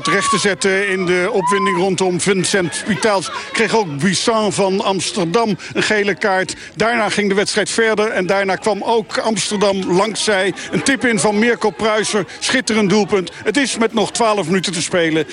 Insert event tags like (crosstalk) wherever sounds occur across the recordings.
Wat recht te zetten in de opwinding rondom Vincent Spitaals... kreeg ook Buissan van Amsterdam een gele kaart. Daarna ging de wedstrijd verder en daarna kwam ook Amsterdam langs zij. Een tip in van Mirko Pruiser, schitterend doelpunt. Het is met nog 12 minuten te spelen 2-2.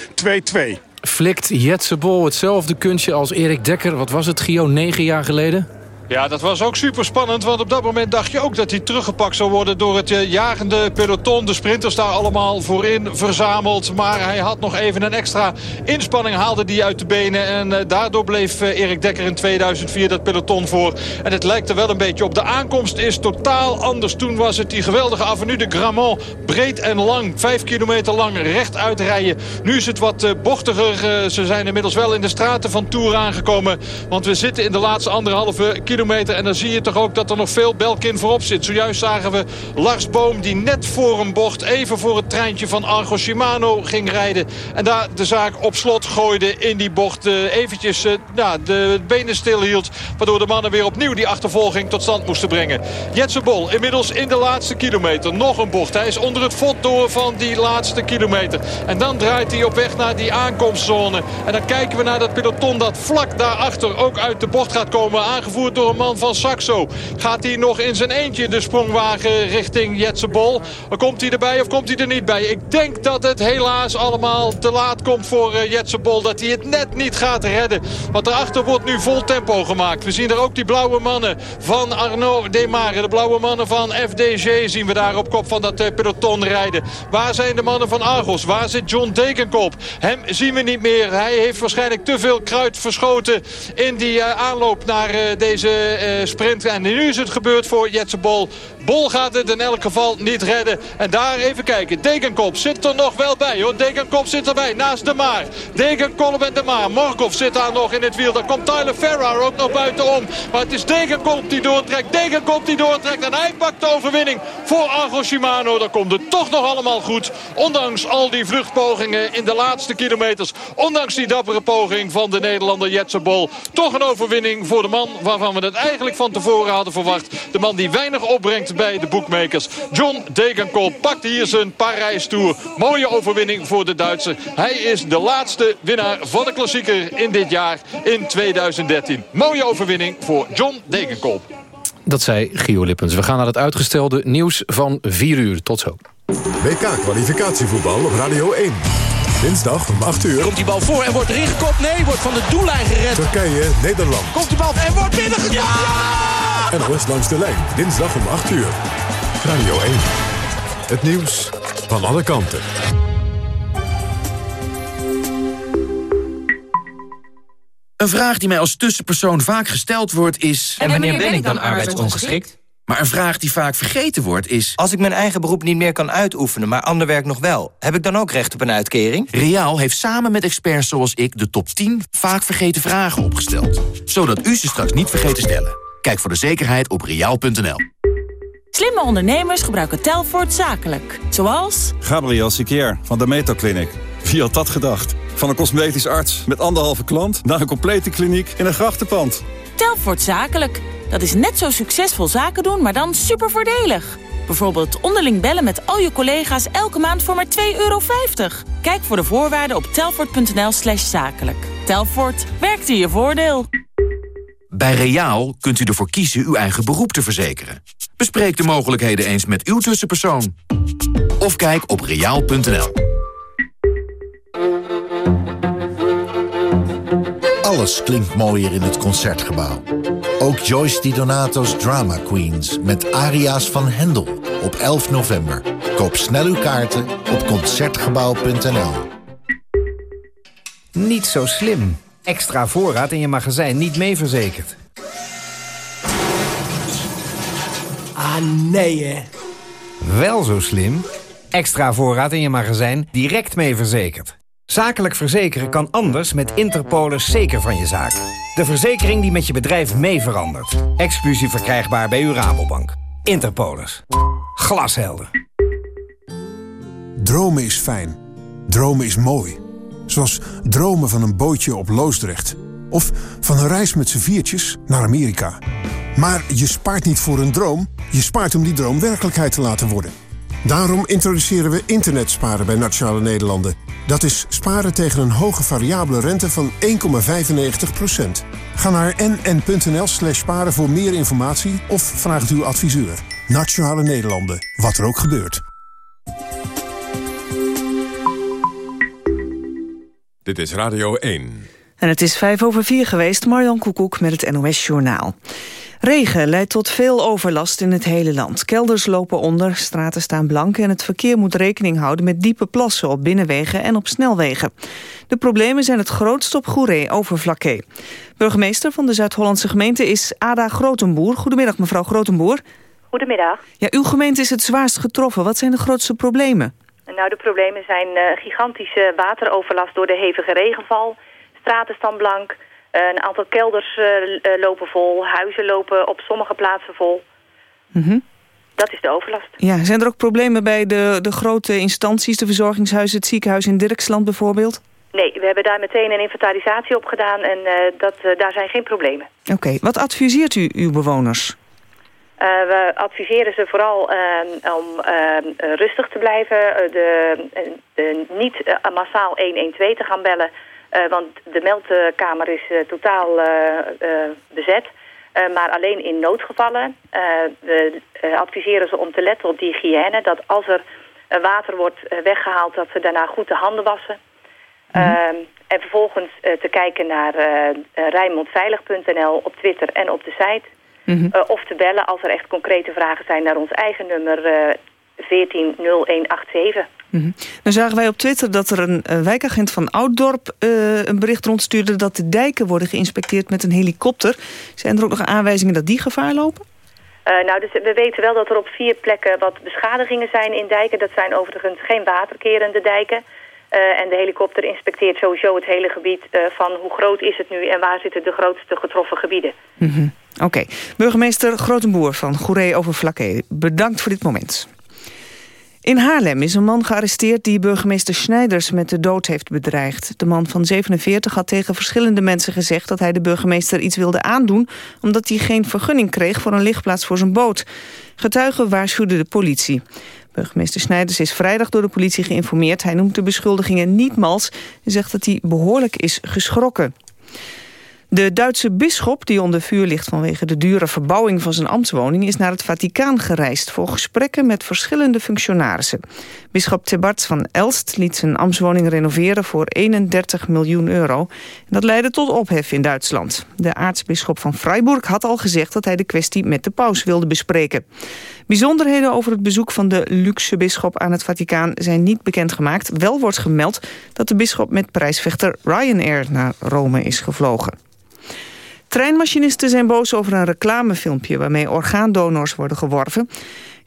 Flikt Jetse Bol hetzelfde kunstje als Erik Dekker. Wat was het, Gio, negen jaar geleden? Ja, dat was ook super spannend. Want op dat moment dacht je ook dat hij teruggepakt zou worden... door het eh, jagende peloton. De sprinters daar allemaal voorin verzameld. Maar hij had nog even een extra inspanning. Haalde die uit de benen. En uh, daardoor bleef uh, Erik Dekker in 2004 dat peloton voor. En het lijkt er wel een beetje op. De aankomst is totaal anders. Toen was het die geweldige avenue de Gramont. Breed en lang. Vijf kilometer lang recht uitrijden. Nu is het wat bochtiger. ze zijn inmiddels wel in de straten van Tour aangekomen. Want we zitten in de laatste anderhalve kilometer en dan zie je toch ook dat er nog veel Belkin voorop zit. Zojuist zagen we Lars Boom die net voor een bocht... even voor het treintje van Argo Shimano ging rijden. En daar de zaak op slot gooide in die bocht. Uh, eventjes nou, de benen stilhield. Waardoor de mannen weer opnieuw die achtervolging tot stand moesten brengen. Jetse Bol inmiddels in de laatste kilometer. Nog een bocht. Hij is onder het vod door van die laatste kilometer. En dan draait hij op weg naar die aankomstzone. En dan kijken we naar dat peloton dat vlak daarachter ook uit de bocht gaat komen. Aangevoerd door man van Saxo. Gaat hij nog in zijn eentje de sprongwagen richting Jetse Bol? Komt hij erbij of komt hij er niet bij? Ik denk dat het helaas allemaal te laat komt voor uh, Jetse Bol. Dat hij het net niet gaat redden. Want daarachter wordt nu vol tempo gemaakt. We zien er ook die blauwe mannen van Arnaud Demare. De blauwe mannen van FDG zien we daar op kop van dat uh, peloton rijden. Waar zijn de mannen van Argos? Waar zit John Dekenkop? Hem zien we niet meer. Hij heeft waarschijnlijk te veel kruid verschoten in die uh, aanloop naar deze sprint. En nu is het gebeurd voor Jetse Bol. Bol gaat het in elk geval niet redden. En daar even kijken. Degenkop zit er nog wel bij hoor. Degenkop zit erbij naast De Maar. Degenkop en De Maar. Morkov zit daar nog in het wiel. Dan komt Tyler Ferrar ook nog buitenom. Maar het is Degenkop die doortrekt. Degenkop die doortrekt. En hij pakt de overwinning voor Argo Shimano. Dan komt het toch nog allemaal goed. Ondanks al die vluchtpogingen in de laatste kilometers. Ondanks die dappere poging van de Nederlander Jetse Bol. Toch een overwinning voor de man waarvan we het eigenlijk van tevoren hadden verwacht. De man die weinig opbrengt bij de boekmakers. John Degenkolb pakt hier zijn Parijs-tour. Mooie overwinning voor de Duitser. Hij is de laatste winnaar van de klassieker in dit jaar in 2013. Mooie overwinning voor John Degenkolb. Dat zei Gio Lippens. We gaan naar het uitgestelde nieuws van 4 uur. Tot zo. WK-kwalificatievoetbal op Radio 1. Dinsdag om 8 uur. Komt die bal voor en wordt erin gekopt? Nee, wordt van de doellijn gered. Turkije, Nederland. Komt die bal en wordt binnengekopt? Ja! NOS langs de lijn. Dinsdag om 8 uur. Radio 1. Het nieuws van alle kanten. Een vraag die mij als tussenpersoon vaak gesteld wordt is... En wanneer ben ik dan arbeidsongeschikt? Maar een vraag die vaak vergeten wordt is... Als ik mijn eigen beroep niet meer kan uitoefenen, maar ander werk nog wel... heb ik dan ook recht op een uitkering? Reaal heeft samen met experts zoals ik de top 10 vaak vergeten vragen opgesteld. Zodat u ze straks niet vergeet te stellen. Kijk voor de zekerheid op reaal.nl. Slimme ondernemers gebruiken Telfort zakelijk. Zoals... Gabriel Sikier van de Meto Clinic. Wie had dat gedacht? Van een cosmetisch arts met anderhalve klant... naar een complete kliniek in een grachtenpand. Telfort zakelijk. Dat is net zo succesvol zaken doen, maar dan super voordelig. Bijvoorbeeld onderling bellen met al je collega's elke maand voor maar 2,50 euro. Kijk voor de voorwaarden op telfort.nl slash zakelijk. Telfort, werkt in je voordeel. Bij Reaal kunt u ervoor kiezen uw eigen beroep te verzekeren. Bespreek de mogelijkheden eens met uw tussenpersoon. Of kijk op reaal.nl. Alles klinkt mooier in het Concertgebouw. Ook Joyce Di Donato's Drama Queens met aria's van Hendel op 11 november. Koop snel uw kaarten op Concertgebouw.nl. Niet zo slim. Extra voorraad in je magazijn niet mee verzekerd. Ah, nee hè. Wel zo slim. Extra voorraad in je magazijn direct mee verzekerd. Zakelijk verzekeren kan anders met Interpolis zeker van je zaak. De verzekering die met je bedrijf mee verandert. Exclusief verkrijgbaar bij uw Rabobank. Interpolis. Glashelder. Dromen is fijn. Dromen is mooi. Zoals dromen van een bootje op Loosdrecht. Of van een reis met z'n viertjes naar Amerika. Maar je spaart niet voor een droom. Je spaart om die droom werkelijkheid te laten worden. Daarom introduceren we internetsparen bij Nationale Nederlanden. Dat is sparen tegen een hoge variabele rente van 1,95%. Ga naar nn.nl slash sparen voor meer informatie of vraag het uw adviseur. Nationale Nederlanden, wat er ook gebeurt. Dit is Radio 1. En het is vijf over vier geweest, Marjan Koekoek met het NOS Journaal. Regen leidt tot veel overlast in het hele land. Kelders lopen onder, straten staan blank... en het verkeer moet rekening houden met diepe plassen op binnenwegen en op snelwegen. De problemen zijn het grootst op Goeree overflakkee. Burgemeester van de Zuid-Hollandse gemeente is Ada Grotenboer. Goedemiddag, mevrouw Grotenboer. Goedemiddag. Ja, uw gemeente is het zwaarst getroffen. Wat zijn de grootste problemen? Nou, de problemen zijn uh, gigantische wateroverlast door de hevige regenval. Straten staan blank. Uh, een aantal kelders uh, lopen vol. Huizen lopen op sommige plaatsen vol. Mm Dat is de overlast. Ja, zijn er ook problemen bij de, de grote instanties, de verzorgingshuizen, het ziekenhuis in Dirksland bijvoorbeeld? Nee, we hebben daar meteen een inventarisatie op gedaan en dat, daar zijn geen problemen. Oké, wat adviseert u uw bewoners? Uh, we adviseren ze vooral om rustig te blijven, de, de niet massaal 112 te gaan bellen, want de meldkamer is totaal bezet. maar alleen in noodgevallen. we adviseren ze om te letten op die hygiëne, dat als er water wordt weggehaald, dat ze daarna goed de handen wassen. -hmm. en vervolgens te kijken naar rijnmondveilig.nl op Twitter en op de site. Mhm. Uh, of te bellen als er echt concrete vragen zijn naar ons eigen nummer uh, 140187. Mm -hmm. Dan zagen wij op Twitter dat er een uh, wijkagent van Ouddorp uh, een bericht rondstuurde... dat de dijken worden geïnspecteerd met een helikopter. Zijn er ook nog aanwijzingen dat die gevaar lopen? Uh, nou, dus we weten wel dat er op vier plekken wat beschadigingen zijn in dijken. Dat zijn overigens geen waterkerende dijken. En de helikopter inspecteert sowieso het hele gebied van hoe groot is het nu en waar zitten de grootste getroffen gebieden. Mm -hmm. Oké. Okay. Burgemeester Grotenboer van Goeree over Vlakke, bedankt voor dit moment. In Haarlem is een man gearresteerd die burgemeester Snijders met de dood heeft bedreigd. De man van 47 had tegen verschillende mensen gezegd dat hij de burgemeester iets wilde aandoen... omdat hij geen vergunning kreeg voor een lichtplaats voor zijn boot. Getuigen waarschuwden de politie. Burgemeester Snijders is vrijdag door de politie geïnformeerd. Hij noemt de beschuldigingen niet mals en zegt dat hij behoorlijk is geschrokken. De Duitse bisschop, die onder vuur ligt vanwege de dure verbouwing van zijn ambtswoning, is naar het Vaticaan gereisd voor gesprekken met verschillende functionarissen. Bisschop Thebart van Elst liet zijn ambtswoning renoveren voor 31 miljoen euro. Dat leidde tot ophef in Duitsland. De aartsbisschop van Freiburg had al gezegd dat hij de kwestie met de paus wilde bespreken. Bijzonderheden over het bezoek van de luxe bisschop aan het Vaticaan zijn niet bekendgemaakt. Wel wordt gemeld dat de bisschop met prijsvechter Ryanair naar Rome is gevlogen. Treinmachinisten zijn boos over een reclamefilmpje... waarmee orgaandonors worden geworven.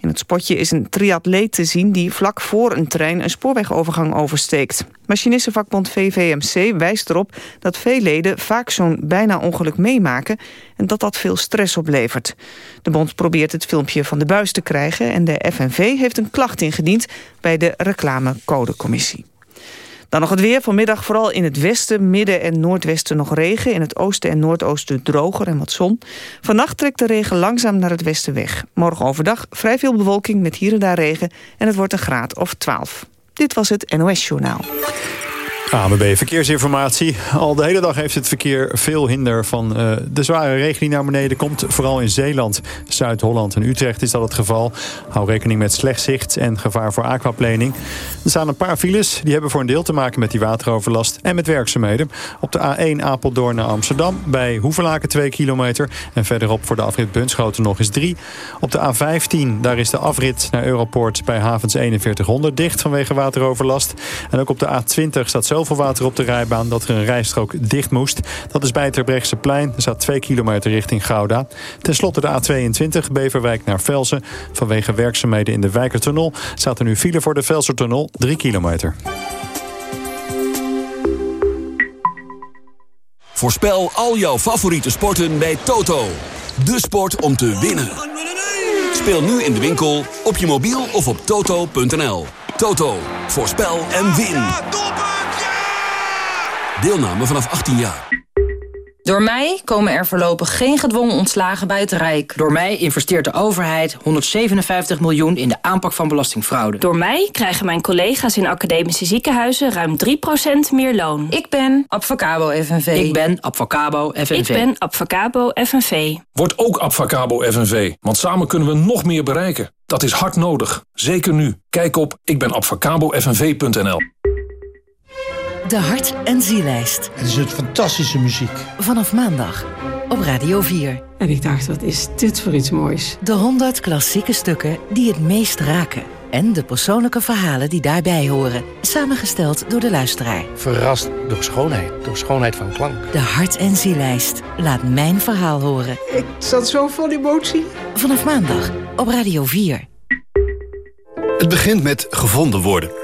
In het spotje is een triatleet te zien die vlak voor een trein... een spoorwegovergang oversteekt. Machinistenvakbond VVMC wijst erop dat veel leden... vaak zo'n bijna ongeluk meemaken... en dat dat veel stress oplevert. De bond probeert het filmpje van de buis te krijgen... en de FNV heeft een klacht ingediend bij de reclamecodecommissie. Dan nog het weer. Vanmiddag vooral in het westen, midden en noordwesten nog regen. In het oosten en noordoosten droger en wat zon. Vannacht trekt de regen langzaam naar het westen weg. Morgen overdag vrij veel bewolking met hier en daar regen. En het wordt een graad of 12. Dit was het NOS Journaal. ANWB Verkeersinformatie. Al de hele dag heeft het verkeer veel hinder van uh, de zware regen die naar beneden komt. Vooral in Zeeland, Zuid-Holland en Utrecht is dat het geval. Hou rekening met slecht zicht en gevaar voor aquaplaning. Er staan een paar files. Die hebben voor een deel te maken met die wateroverlast en met werkzaamheden. Op de A1 Apeldoorn naar Amsterdam bij Hoevelaken 2 kilometer. En verderop voor de afrit Bunschoten nog eens 3. Op de A15 daar is de afrit naar Europoort bij havens 4100 dicht vanwege wateroverlast. En ook op de A20 staat zoveel water op de rijbaan dat er een rijstrook dicht moest. Dat is bij het plein. Er staat 2 kilometer richting Gouda. Ten slotte de A22 Beverwijk naar Velsen. Vanwege werkzaamheden in de Wijkertunnel staat er nu file voor de Velsertunnel 3 kilometer. Voorspel al jouw favoriete sporten bij Toto. De sport om te winnen. Speel nu in de winkel, op je mobiel of op toto.nl. Toto, voorspel en win. Deelname vanaf 18 jaar. Door mij komen er voorlopig geen gedwongen ontslagen bij het Rijk. Door mij investeert de overheid 157 miljoen in de aanpak van belastingfraude. Door mij krijgen mijn collega's in academische ziekenhuizen ruim 3% meer loon. Ik ben Advocabo FNV. Ik ben Advocabo FNV. Ik ben Advocabo FNV. Word ook Advocabo FNV, want samen kunnen we nog meer bereiken. Dat is hard nodig, zeker nu. Kijk op ikbenadvocabofnv.nl De Hart- en Zielijst. Het is het fantastische muziek. Vanaf maandag op Radio 4. En ik dacht, wat is dit voor iets moois? De 100 klassieke stukken die het meest raken. En de persoonlijke verhalen die daarbij horen. Samengesteld door de luisteraar. Verrast door schoonheid, door schoonheid van klank. De Hart- en Zielijst. Laat mijn verhaal horen. Ik zat zo vol emotie. Vanaf maandag op Radio 4. Het begint met gevonden worden.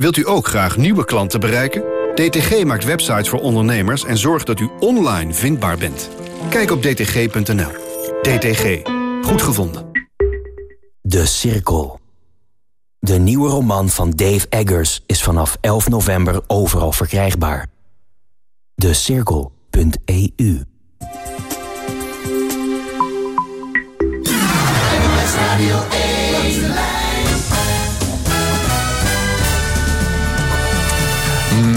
Wilt u ook graag nieuwe klanten bereiken? DTG maakt websites voor ondernemers en zorgt dat u online vindbaar bent. Kijk op dtg.nl. DTG. Goed gevonden. De Cirkel. De nieuwe roman van Dave Eggers is vanaf 11 november overal verkrijgbaar. Decirkel.eu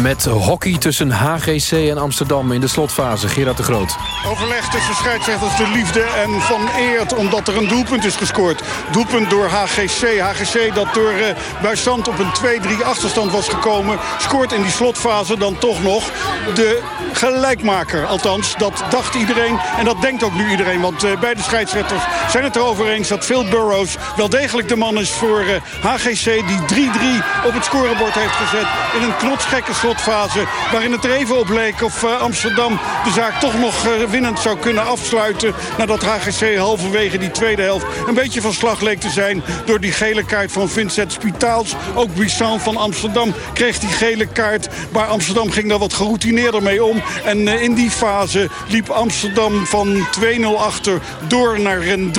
Met hockey tussen HGC en Amsterdam in de slotfase. Gerard de Groot. Overleg tussen scheidsrechters De Liefde en Van Eert... omdat er een doelpunt is gescoord. Doelpunt door HGC. HGC dat door uh, op een 2-3 achterstand was gekomen... scoort in die slotfase dan toch nog de gelijkmaker. Althans, dat dacht iedereen en dat denkt ook nu iedereen. Want uh, beide scheidsrechters zijn het erover eens... dat Phil Burrows wel degelijk de man is voor HGC... die 3-3 op het scorebord heeft gezet in een knotsgekke slotfase... waarin het er even op leek of uh, Amsterdam de zaak toch nog uh, winnend zou kunnen afsluiten... nadat HGC halverwege die tweede helft een beetje van slag leek te zijn... door die gele kaart van Vincent Spitaals. Ook Buissan van Amsterdam kreeg die gele kaart. Maar Amsterdam ging daar wat geroutineerder mee om. En uh, in die fase liep Amsterdam van 2-0 achter door naar een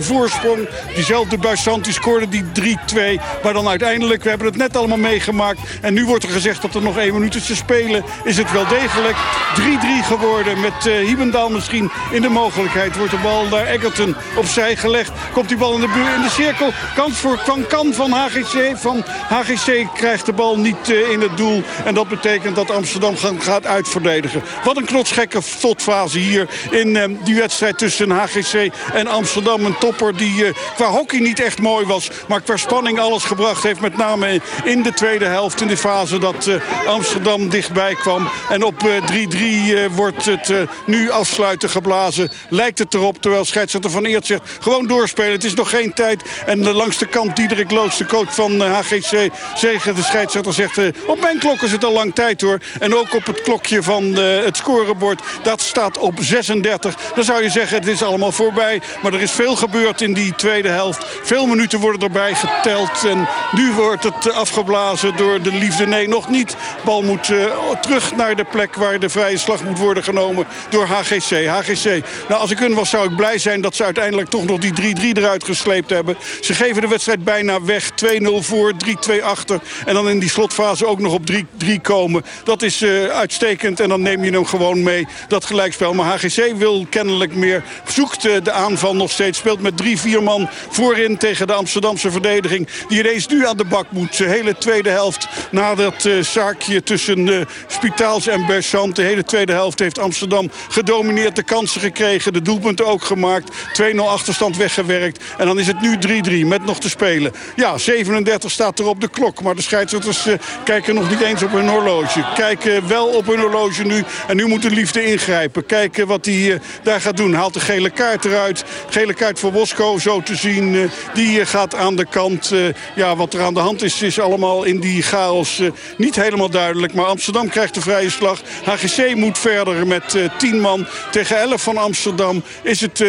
3-2 voorsprong. Diezelfde Buissan die scoorde die 3-2. Maar dan uiteindelijk, we hebben het net allemaal meegemaakt... en nu wordt er gezegd dat er nog één minuut is te spelen... is het wel degelijk 3-3 geworden met uh, Hiebendaal misschien in de mogelijkheid. Wordt de bal naar Egerton opzij gelegd. Komt die bal in de, in de cirkel. Kans voor Van Kan van HGC. Van HGC krijgt de bal niet uh, in het doel. En dat betekent dat Amsterdam gaat uitverdedigen. Wat een knotsgekke slotfase hier in uh, die wedstrijd tussen HGC en Amsterdam. Een topper die qua hockey niet echt mooi was. Maar qua spanning alles gebracht heeft. Met name in de tweede helft. In de fase dat Amsterdam dichtbij kwam. En op 3-3 uh, wordt het uh, nu afsluiten geblazen. Lijkt het erop, terwijl scheidsrechter Van Eert zegt... gewoon doorspelen, het is nog geen tijd. En langs de kant Diederik Loods, de coach van HGC... zegen de scheidsrechter zegt... op mijn klok is het al lang tijd hoor. En ook op het klokje van het scorebord, dat staat op 36. Dan zou je zeggen, het is allemaal voorbij. Maar er is veel gebeurd in die tweede helft. Veel minuten worden erbij geteld. En nu wordt het afgeblazen door de liefde. Nee, nog niet. Bal moet uh, terug naar de plek waar de vrije slag moet worden genomen door HGC. HGC, nou als ik hun was zou ik blij zijn dat ze uiteindelijk toch nog die 3-3 eruit gesleept hebben. Ze geven de wedstrijd bijna weg. 2-0 voor, 3-2 achter. En dan in die slotfase ook nog op 3-3 komen. Dat is uh, uitstekend en dan neem je hem gewoon mee, dat gelijkspel. Maar HGC wil kennelijk meer. Zoekt uh, de aanval nog steeds. Speelt met 3-4 man voorin tegen de Amsterdamse verdediging. Die ineens nu aan de bak moet. De hele tweede helft na dat zaakje tussen uh, Spitaals en Berchant. De hele tweede helft heeft Amsterdam gedomineerd. De kansen gekregen, de doelpunten ook gemaakt. 2-0 achterstand weggewerkt. En dan is het nu 3-3 met nog te spelen. Ja, 37 staat er op de klok. Maar de scheidsrechters uh, kijken nog niet eens op hun horloge. Kijken wel op hun horloge nu. En nu moet de liefde ingrijpen. Kijken wat hij uh, daar gaat doen. Haalt de gele kaart eruit. Gele kaart voor Bosco zo te zien. Die gaat aan de kant. ja, wat er aan de hand is, is allemaal in die chaos niet helemaal duidelijk. Maar Amsterdam krijgt de vrije slag. HGC moet verder met uh, 10 man tegen 11 van Amsterdam. Is het 3-3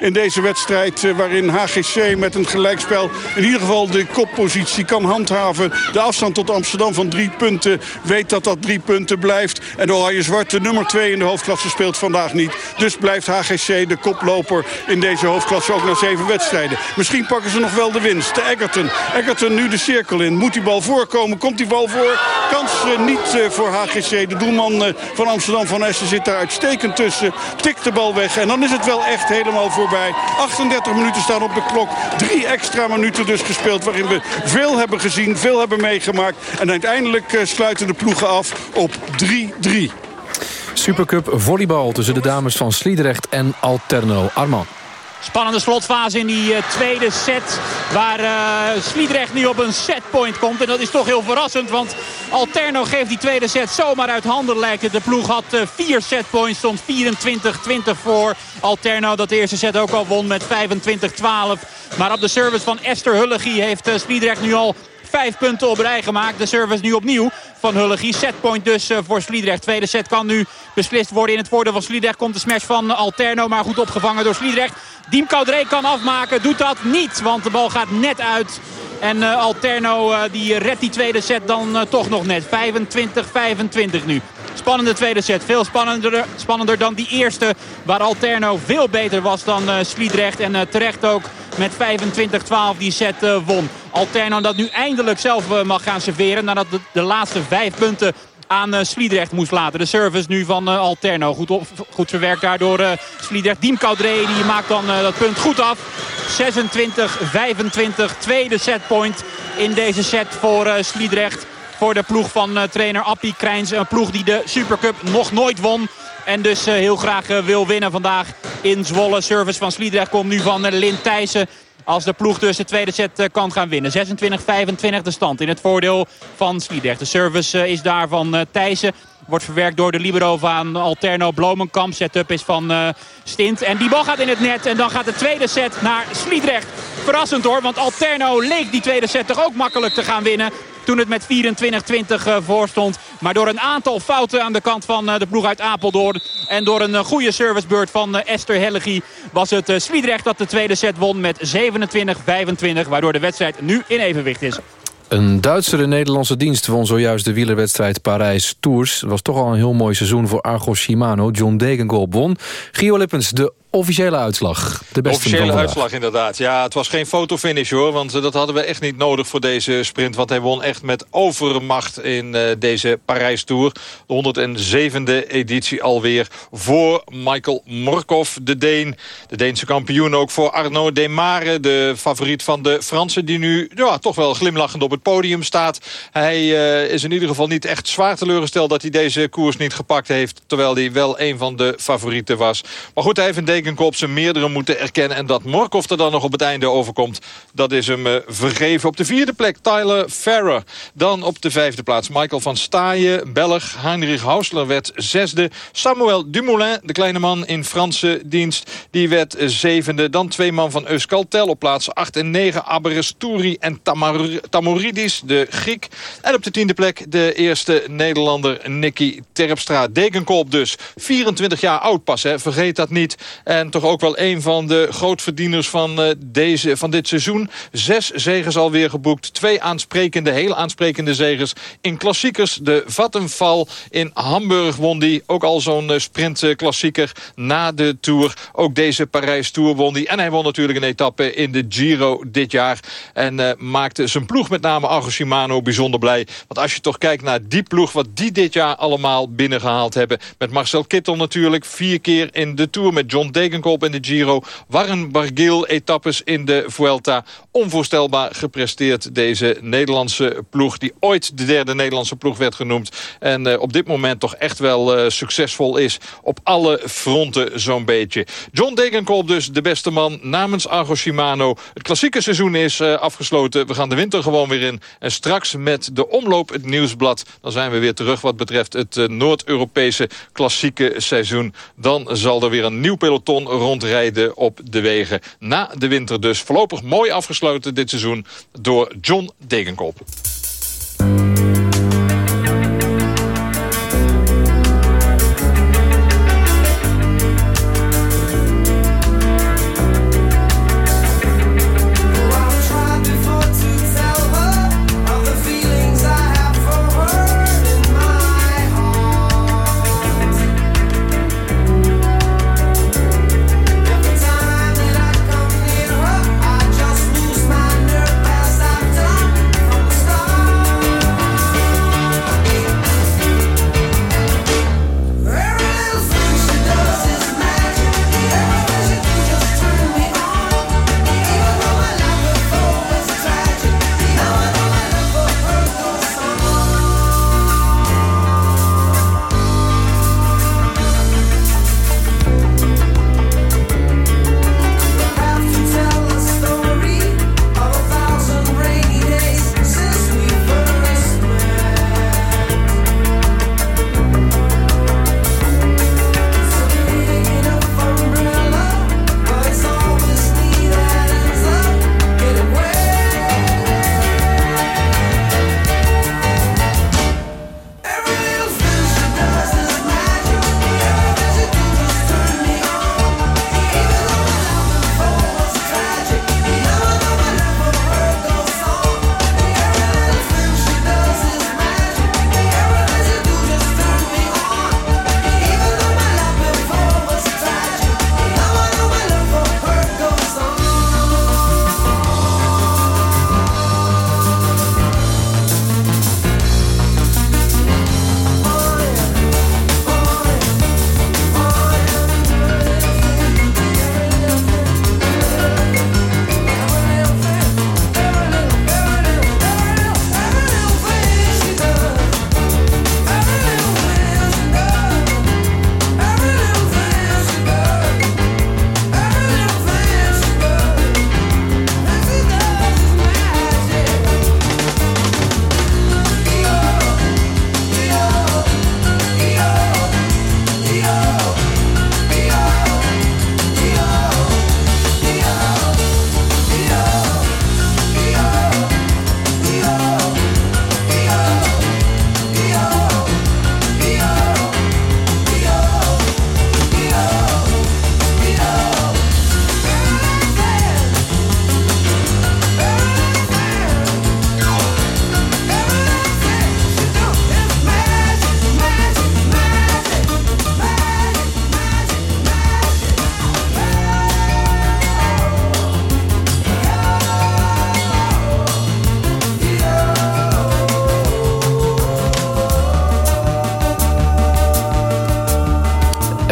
in deze wedstrijd waarin HGC met een gelijkspel... in ieder geval de koppositie kan handhaven. De afstand tot Amsterdam van drie punten weet dat dat drie punten blijft. En de Oranje-Zwart, de nummer 2 in de hoofdklasse, speelt vandaag niet. Dus blijft HGC de koploper in deze hoofdklasse ook na zeven wedstrijden. Misschien pakken ze nog wel de winst. De Egerton. Egerton nu de cirkel in. Moet die bal voorkomen? Komt die bal voor? Kans uh, niet uh, voor HGC. De doelman uh, van Amsterdam van Essen zit daar uitstekend tussen. Tikt de bal weg. En dan is het wel echt helemaal voorbij. 38 minuten staan op de klok. Drie extra minuten dus gespeeld. Waarin we veel hebben gezien. Veel hebben meegemaakt. En uiteindelijk sluiten de ploegen af op 3-3. Supercup volleybal tussen de dames van Sliedrecht en Alterno. Arman. Spannende slotfase in die uh, tweede set. Waar uh, Sliedrecht nu op een setpoint komt. En dat is toch heel verrassend. Want Alterno geeft die tweede set zomaar uit handen lijkt het. De ploeg had uh, vier setpoints. Stond 24-20 voor Alterno. Dat de eerste set ook al won met 25-12. Maar op de service van Esther Hullegie heeft Sliedrecht nu al vijf punten op rij gemaakt. De service nu opnieuw van Hullegie. Setpoint dus uh, voor Sliedrecht. Tweede set kan nu beslist worden in het voordeel van Sliedrecht. Komt de smash van Alterno, maar goed opgevangen door Sliedrecht. Diem kan afmaken, doet dat niet, want de bal gaat net uit. En uh, Alterno uh, die redt die tweede set dan toch nog net. 25-25 nu. Spannende tweede set. Veel spannender, spannender dan die eerste. Waar Alterno veel beter was dan Sliedrecht. En terecht ook met 25-12 die set won. Alterno dat nu eindelijk zelf mag gaan serveren. Nadat de, de laatste vijf punten aan uh, Sliedrecht moest laten. De service nu van Alterno. Goed, op, goed verwerkt daardoor Sliedrecht. Diem Koudré die maakt dan dat punt goed af. 26-25. Tweede setpoint in deze set voor Sliedrecht. Voor de ploeg van trainer Appie Krijns. Een ploeg die de Supercup nog nooit won. En dus heel graag wil winnen vandaag in Zwolle. Service van Sliedrecht komt nu van Lin Thijssen. Als de ploeg dus de tweede set kan gaan winnen. 26-25 de stand in het voordeel van Sliedrecht. De service is daar van Thijssen. Wordt verwerkt door de libero van Alterno Blomenkamp. Setup is van Stint. En die bal gaat in het net. En dan gaat de tweede set naar Sliedrecht. Verrassend hoor, want Alterno leek die tweede set toch ook makkelijk te gaan winnen. Toen het met 24-20 uh, voor stond. Maar door een aantal fouten aan de kant van uh, de ploeg uit Apeldoorn. En door een uh, goede servicebeurt van Esther Hellegie. Was het Sliedrecht dat de tweede set won met 27-25. Waardoor de wedstrijd nu in evenwicht is. Een Duitse Nederlandse dienst won zojuist de wielerwedstrijd Parijs Tours. Het was toch al een heel mooi seizoen voor Argos Shimano. John Degenkolb won. Gio Lippens, de officiële uitslag. De beste officiële uitslag inderdaad. Ja, het was geen fotofinish hoor. Want dat hadden we echt niet nodig voor deze sprint. Want hij won echt met overmacht in uh, deze Parijs Tour. De 107e editie alweer voor Michael Morkov, de Deen. De Deense kampioen ook voor Arnaud Demare. De favoriet van de Fransen die nu ja, toch wel glimlachend op het podium staat. Hij uh, is in ieder geval niet echt zwaar teleurgesteld dat hij deze koers niet gepakt heeft. Terwijl hij wel een van de favorieten was. Maar goed, hij heeft een Dekenkop zijn meerdere moeten erkennen. En dat Morkov er dan nog op het einde overkomt, dat is hem uh, vergeven. Op de vierde plek Tyler Ferrer. Dan op de vijfde plaats Michael van Staaien, Belg. Heinrich Hausler werd zesde. Samuel Dumoulin, de kleine man in Franse dienst, die werd zevende. Dan twee man van Euskaltel op plaats 8 en 9. Aberes Touri en Tamar Tamoridis, de Griek. En op de tiende plek de eerste Nederlander Nicky Terpstra. Dekenkop dus. 24 jaar oud pas, hè. vergeet dat niet. En toch ook wel een van de grootverdieners van, uh, deze, van dit seizoen. Zes zegers alweer geboekt. Twee aansprekende, heel aansprekende zegers in klassiekers. De Vattenfall in Hamburg won die. Ook al zo'n uh, sprintklassieker na de Tour. Ook deze Parijs Tour won die. En hij won natuurlijk een etappe in de Giro dit jaar. En uh, maakte zijn ploeg met name Argo Shimano bijzonder blij. Want als je toch kijkt naar die ploeg... wat die dit jaar allemaal binnengehaald hebben. Met Marcel Kittel natuurlijk. Vier keer in de Tour met John Degenkolb in de Giro. Warren Barguil etappes in de Vuelta. Onvoorstelbaar gepresteerd deze Nederlandse ploeg... die ooit de derde Nederlandse ploeg werd genoemd. En uh, op dit moment toch echt wel uh, succesvol is. Op alle fronten zo'n beetje. John Degenkolb dus de beste man namens Argo Shimano. Het klassieke seizoen is uh, afgesloten. We gaan de winter gewoon weer in. En straks met de omloop het nieuwsblad... dan zijn we weer terug wat betreft het Noord-Europese klassieke seizoen. Dan zal er weer een nieuw peloton rondrijden op de wegen. Na de winter dus voorlopig mooi afgesloten dit seizoen door John Degenkop.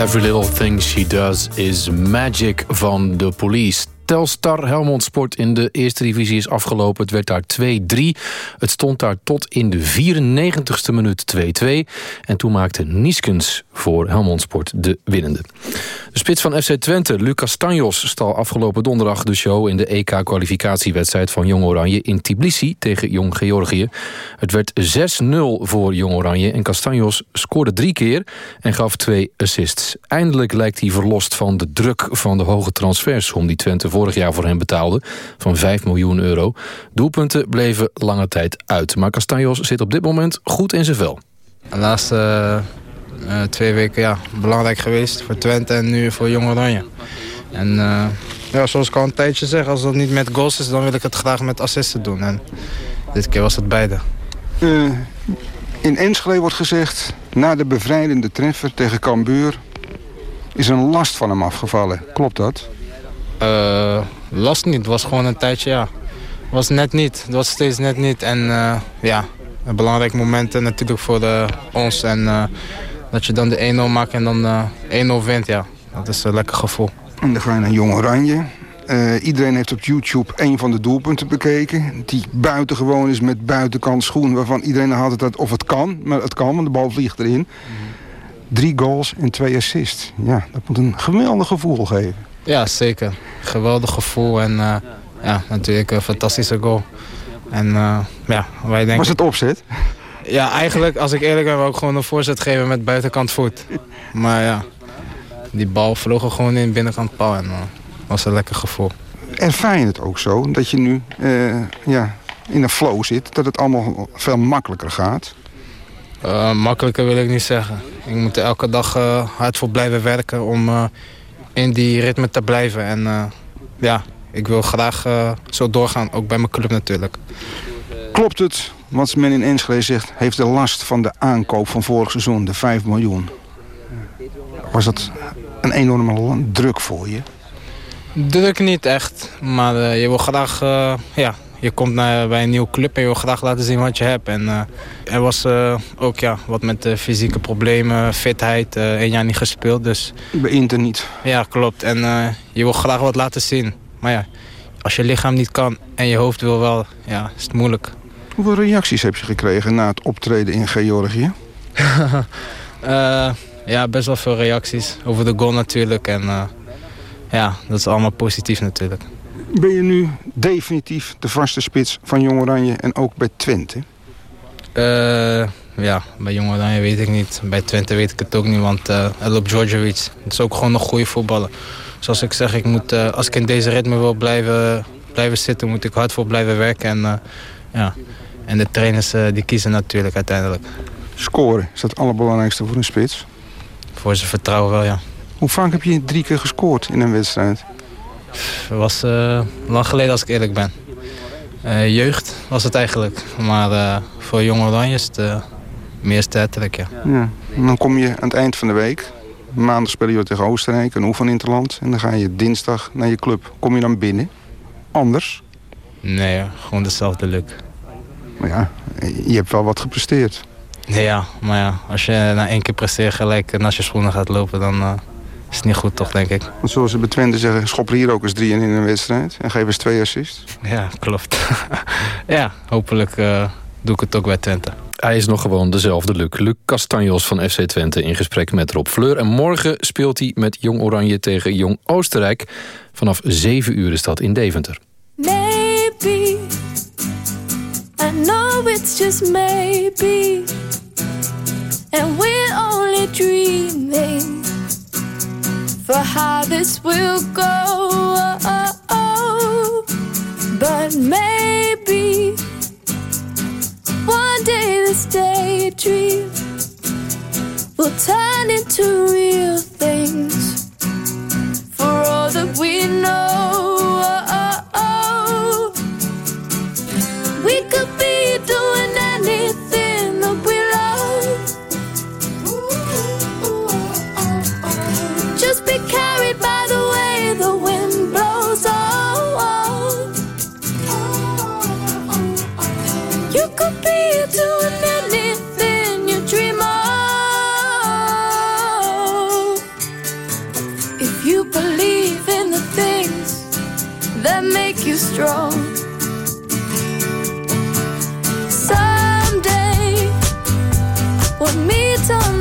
Every Little Thing She Does Is Magic van de Police. Telstar Helmond Sport in de eerste divisie is afgelopen. Het werd daar 2-3. Het stond daar tot in de 94ste minuut 2-2. En toen maakte Nieskens voor Helmond Sport de winnende. De spits van FC Twente, Lucas Tanjos, stal afgelopen donderdag de show... in de EK-kwalificatiewedstrijd van Jong Oranje in Tbilisi tegen Jong Georgië. Het werd 6-0 voor Jong Oranje en Castanjos scoorde drie keer... en gaf twee assists. Eindelijk lijkt hij verlost van de druk van de hoge transfers... om die Twente vorig jaar voor hem betaalde, van 5 miljoen euro. Doelpunten bleven lange tijd uit. Maar Castanjos zit op dit moment goed in zijn vel. De laatste uh, twee weken ja, belangrijk geweest voor Twente en nu voor Jong Oranje. En uh, ja, zoals ik al een tijdje zeg, als dat niet met goals is... dan wil ik het graag met assisten doen. En dit keer was het beide. Uh, in Enschede wordt gezegd, na de bevrijdende treffer tegen Cambuur... is een last van hem afgevallen. Klopt dat? Uh, last niet. Het was gewoon een tijdje, ja. Het was net niet. Het was steeds net niet. En uh, ja, een belangrijk moment natuurlijk voor de, ons. En uh, dat je dan de 1-0 maakt en dan 1-0 wint, ja. Dat is een lekker gevoel. En dan ga je naar Jong Oranje. Uh, iedereen heeft op YouTube een van de doelpunten bekeken. Die buitengewoon is met buitenkant schoen. Waarvan iedereen had het of het kan. Maar het kan, want de bal vliegt erin. Drie goals en twee assists. Ja, dat moet een geweldig gevoel geven. Ja, zeker. Geweldig gevoel en uh, ja, natuurlijk een fantastische goal. En uh, ja, wij denken... Was het opzet? Ja, eigenlijk, als ik eerlijk ben, wil ik gewoon een voorzet geven met buitenkant voet. Maar ja, die bal vloog er gewoon in binnenkant paal en uh, was een lekker gevoel. Ervaar je het ook zo, dat je nu ja, in een flow zit, dat het allemaal veel makkelijker gaat? makkelijker wil ik niet zeggen. Ik moet er elke dag hard voor blijven werken om in die ritme te blijven. En uh, ja, ik wil graag uh, zo doorgaan, ook bij mijn club natuurlijk. Klopt het, wat men in Enschede zegt, heeft de last van de aankoop van vorig seizoen, de 5 miljoen. Was dat een enorme druk voor je? Druk niet echt, maar uh, je wil graag ja, je komt naar, bij een nieuwe club en je wil graag laten zien wat je hebt. En uh, er was uh, ook ja, wat met uh, fysieke problemen, fitheid, een jaar niet gespeeld. Dus... Bij Inter niet. Ja, klopt. En je wil graag wat laten zien. Maar ja, als je lichaam niet kan en je hoofd wil wel, ja, is het moeilijk. Hoeveel reacties heb je gekregen na het optreden in Georgië? (laughs) ja, best wel veel reacties. Over de goal natuurlijk. En ja, dat is allemaal positief natuurlijk. Ben je nu definitief de vaste spits van Jong Oranje en ook bij Twente? Uh, ja, bij Jong Oranje weet ik niet. Bij Twente weet ik het ook niet, want uh, er loopt Djordjevic. Het is ook gewoon een goede voetballer. Zoals ik zeg, ik moet, uh, als ik in deze ritme wil blijven, blijven zitten... moet ik hard voor blijven werken. En, ja. en de trainers die kiezen natuurlijk uiteindelijk. Scoren, is dat het allerbelangrijkste voor een spits? Voor zijn vertrouwen wel, ja. Hoe vaak heb je drie keer gescoord in een wedstrijd? Het was uh, lang geleden als ik eerlijk ben. Uh, jeugd was het eigenlijk. Maar uh, voor Jong Oranje is het meer sterk, ja. ja. En dan kom je aan het eind van de week. Maandag speel je tegen Oostenrijk, een oefeninterland. En dan ga je dinsdag naar je club. Kom je dan binnen? Anders? Nee, gewoon dezelfde luk. Maar ja, je hebt wel wat gepresteerd. Ja, maar ja, als je na één keer presteert gelijk naast je schoenen gaat lopen... dan is niet goed toch, denk ik. Want zoals ze bij Twente zeggen, schoppen hier ook eens drie in een wedstrijd. En geven eens twee assists. Ja, klopt. (laughs) ja, hopelijk uh, doe ik het ook bij Twente. Hij is nog gewoon dezelfde Luc. Luc Castanjos van FC Twente in gesprek met Rob Fleur. En morgen speelt hij met Jong Oranje tegen Jong Oostenrijk. Vanaf 7 uur is dat in Deventer. Maybe, I know it's just maybe. And we're only dreaming. For how this will go. But maybe one day this daydream will turn into real things. For all that we know, we could be doing anything strong. Someday we'll meet on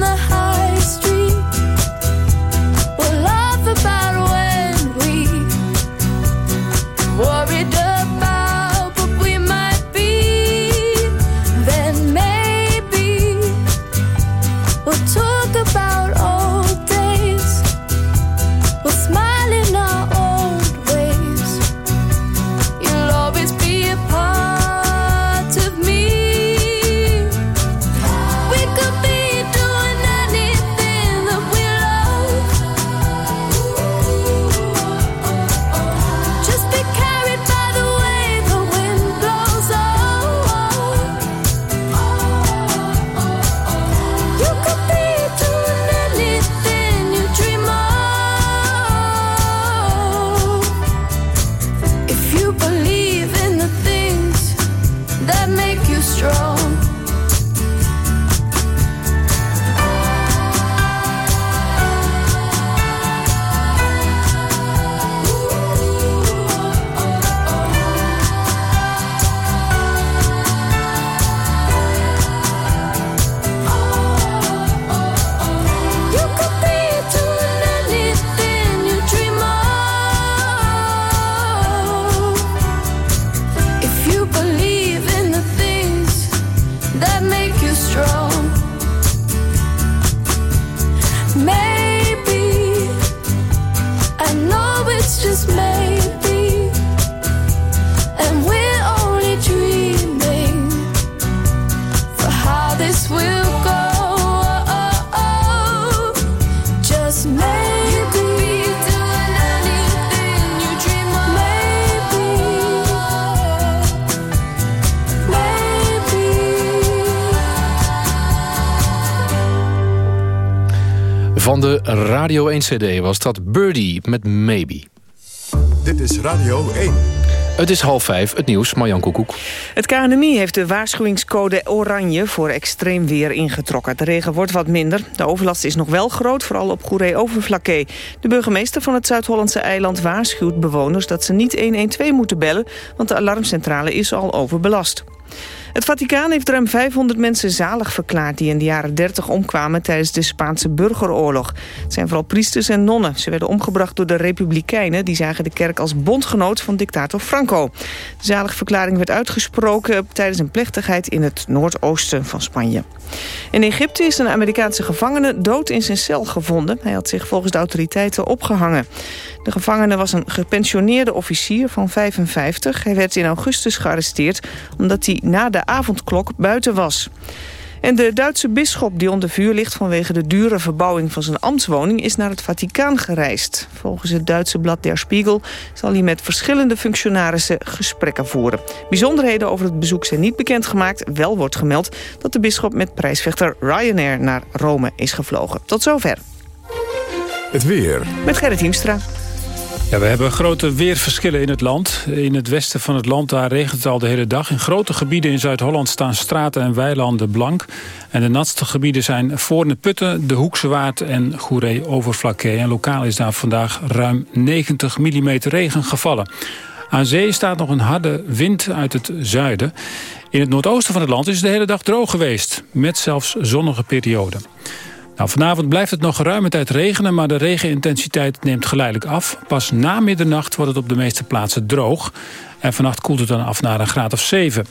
Van de Radio 1 CD was dat Birdie met Maybe. Dit is Radio 1. Het is half vijf, het nieuws, Marjan Koekoek. Het KNMI heeft de waarschuwingscode oranje voor extreem weer ingetrokken. De regen wordt wat minder. De overlast is nog wel groot, vooral op Goeree-Overflakkee. De burgemeester van het Zuid-Hollandse eiland waarschuwt bewoners... dat ze niet 112 moeten bellen, want de alarmcentrale is al overbelast. Het Vaticaan heeft ruim 500 mensen zalig verklaard... die in de jaren 30 omkwamen tijdens de Spaanse burgeroorlog. Het zijn vooral priesters en nonnen. Ze werden omgebracht door de republikeinen... die zagen de kerk als bondgenoot van dictator Franco. De zaligverklaring werd uitgesproken tijdens een plechtigheid... in het noordoosten van Spanje. In Egypte is een Amerikaanse gevangene dood in zijn cel gevonden. Hij had zich volgens de autoriteiten opgehangen. De gevangene was een gepensioneerde officier van 55. Hij werd in augustus gearresteerd omdat hij na de avondklok buiten was. En de Duitse bisschop die onder vuur ligt vanwege de dure verbouwing van zijn ambtswoning is naar het Vaticaan gereisd. Volgens het Duitse blad Der Spiegel zal hij met verschillende functionarissen gesprekken voeren. Bijzonderheden over het bezoek zijn niet bekendgemaakt. Wel wordt gemeld dat de bisschop met prijsvechter Ryanair naar Rome is gevlogen. Tot zover. Het weer. Met Gerrit Hiemstra. Ja, we hebben grote weerverschillen in het land. In het westen van het land daar regent het al de hele dag. In grote gebieden in Zuid-Holland staan straten en weilanden blank. En de natste gebieden zijn Voorne Putten, de Hoekse Waard en Goeree-Overflakkee. En lokaal is daar vandaag ruim 90 mm regen gevallen. Aan zee staat nog een harde wind uit het zuiden. In het noordoosten van het land is het de hele dag droog geweest. Met zelfs zonnige perioden. Nou, vanavond blijft het nog geruime tijd regenen... maar de regenintensiteit neemt geleidelijk af. Pas na middernacht wordt het op de meeste plaatsen droog. En vannacht koelt het dan af naar een graad of 7.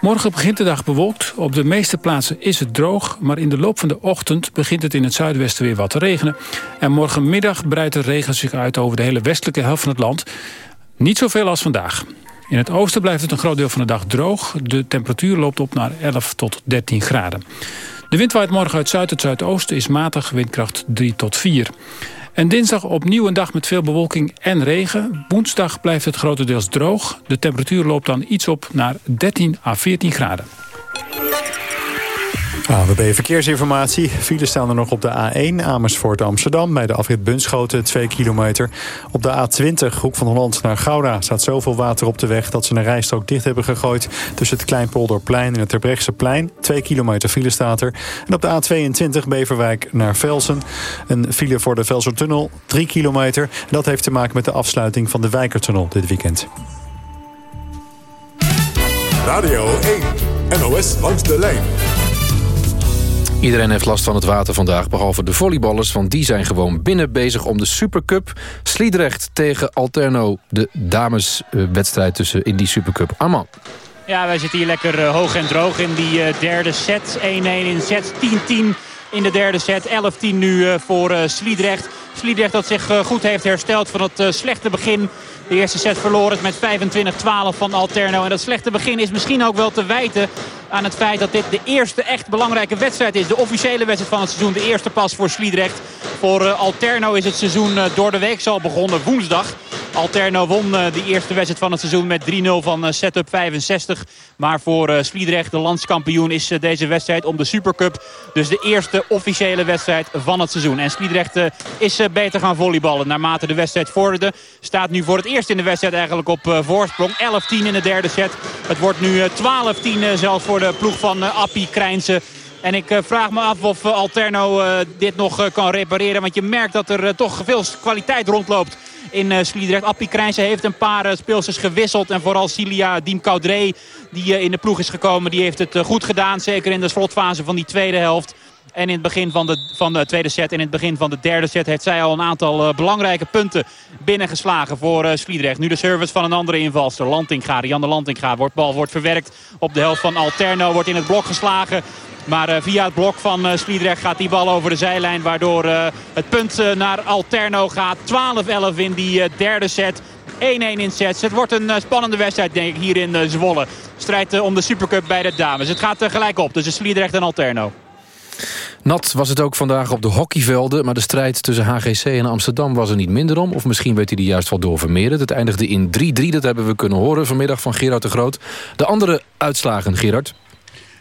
Morgen begint de dag bewolkt. Op de meeste plaatsen is het droog. Maar in de loop van de ochtend begint het in het zuidwesten weer wat te regenen. En morgenmiddag breidt de regen zich uit over de hele westelijke helft van het land. Niet zoveel als vandaag. In het oosten blijft het een groot deel van de dag droog. De temperatuur loopt op naar 11 tot 13 graden. De wind waait morgen uit zuid tot zuidoosten is matig, windkracht 3 tot 4. En dinsdag opnieuw een dag met veel bewolking en regen. Woensdag blijft het grotendeels droog. De temperatuur loopt dan iets op naar 13 à 14 graden. AWB Verkeersinformatie. Files staan er nog op de A1 Amersfoort Amsterdam... bij de afrit Bunschoten, 2 kilometer. Op de A20 Hoek van Holland naar Gouda staat zoveel water op de weg... dat ze een rijstrook dicht hebben gegooid tussen het Kleinpolderplein en het Terbrechtseplein. 2 kilometer file staat er. En op de A22 Beverwijk naar Velsen. Een file voor de Velsertunnel, 3 kilometer. Dat heeft te maken met de afsluiting van de Wijkertunnel dit weekend. Radio 1. NOS langs de lijn. Iedereen heeft last van het water vandaag, behalve de volleyballers... want die zijn gewoon binnen bezig om de Supercup. Sliedrecht tegen Alterno, de dameswedstrijd tussen in die Supercup. Arman. Ja, wij zitten hier lekker uh, hoog en droog in die uh, derde set. 1-1 in set, 10-10 in de derde set. 11-10 nu uh, voor Sliedrecht. Sliedrecht dat zich goed heeft hersteld van het slechte begin. De eerste set verloren met 25-12 van Alterno. En dat slechte begin is misschien ook wel te wijten aan het feit dat dit de eerste echt belangrijke wedstrijd is. De officiële wedstrijd van het seizoen. De eerste pas voor Sliedrecht. Voor uh, Alterno is het seizoen door de week al begonnen woensdag. Alterno won de eerste wedstrijd van het seizoen met 3-0 van Setup 65. Maar voor Sliedrecht, de landskampioen, is deze wedstrijd om de Supercup. Dus de eerste officiële wedstrijd van het seizoen. En Sliedrecht is beter gaan volleyballen naarmate de wedstrijd vorderde. Staat nu voor het eerst in de wedstrijd eigenlijk op voorsprong. 11-10 in de derde set. Het wordt nu 12-10 zelfs voor de ploeg van Appie Krijnse. En ik vraag me af of Alterno dit nog kan repareren. Want je merkt dat er toch veel kwaliteit rondloopt in Sliedrecht. Appie Krijnse heeft een paar speelsters gewisseld. En vooral Cilia Diem die in de ploeg is gekomen, die heeft het goed gedaan. Zeker in de slotfase van die tweede helft. En in het begin van de, van de tweede set en in het begin van de derde set... heeft zij al een aantal uh, belangrijke punten binnengeslagen voor uh, Sliedrecht. Nu de service van een andere invalster, Lantinga. Jan de Lantinga. Wordt, bal wordt verwerkt op de helft van Alterno. Wordt in het blok geslagen. Maar uh, via het blok van Sliedrecht gaat die bal over de zijlijn. Waardoor het punt naar Alterno gaat. 12-11 in die derde set. 1-1 in sets. Het wordt een spannende wedstrijd denk ik hier in Zwolle. Strijd om de Supercup bij de dames. Het gaat gelijk op tussen Sliedrecht en Alterno. Nat was het ook vandaag op de hockeyvelden... maar de strijd tussen HGC en Amsterdam was er niet minder om. Of misschien weet hij die juist wel door Vermeeren. Het eindigde in 3-3, dat hebben we kunnen horen vanmiddag van Gerard de Groot. De andere uitslagen, Gerard?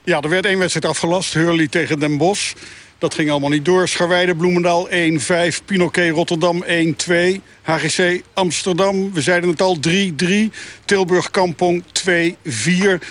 Ja, er werd één wedstrijd afgelast. Hurley tegen Den Bosch. Dat ging allemaal niet door. Scharweide, Bloemendaal 1-5. Pinoquet, Rotterdam 1-2. HGC Amsterdam, we zeiden het al, 3-3. Tilburg, Kampong 2-4.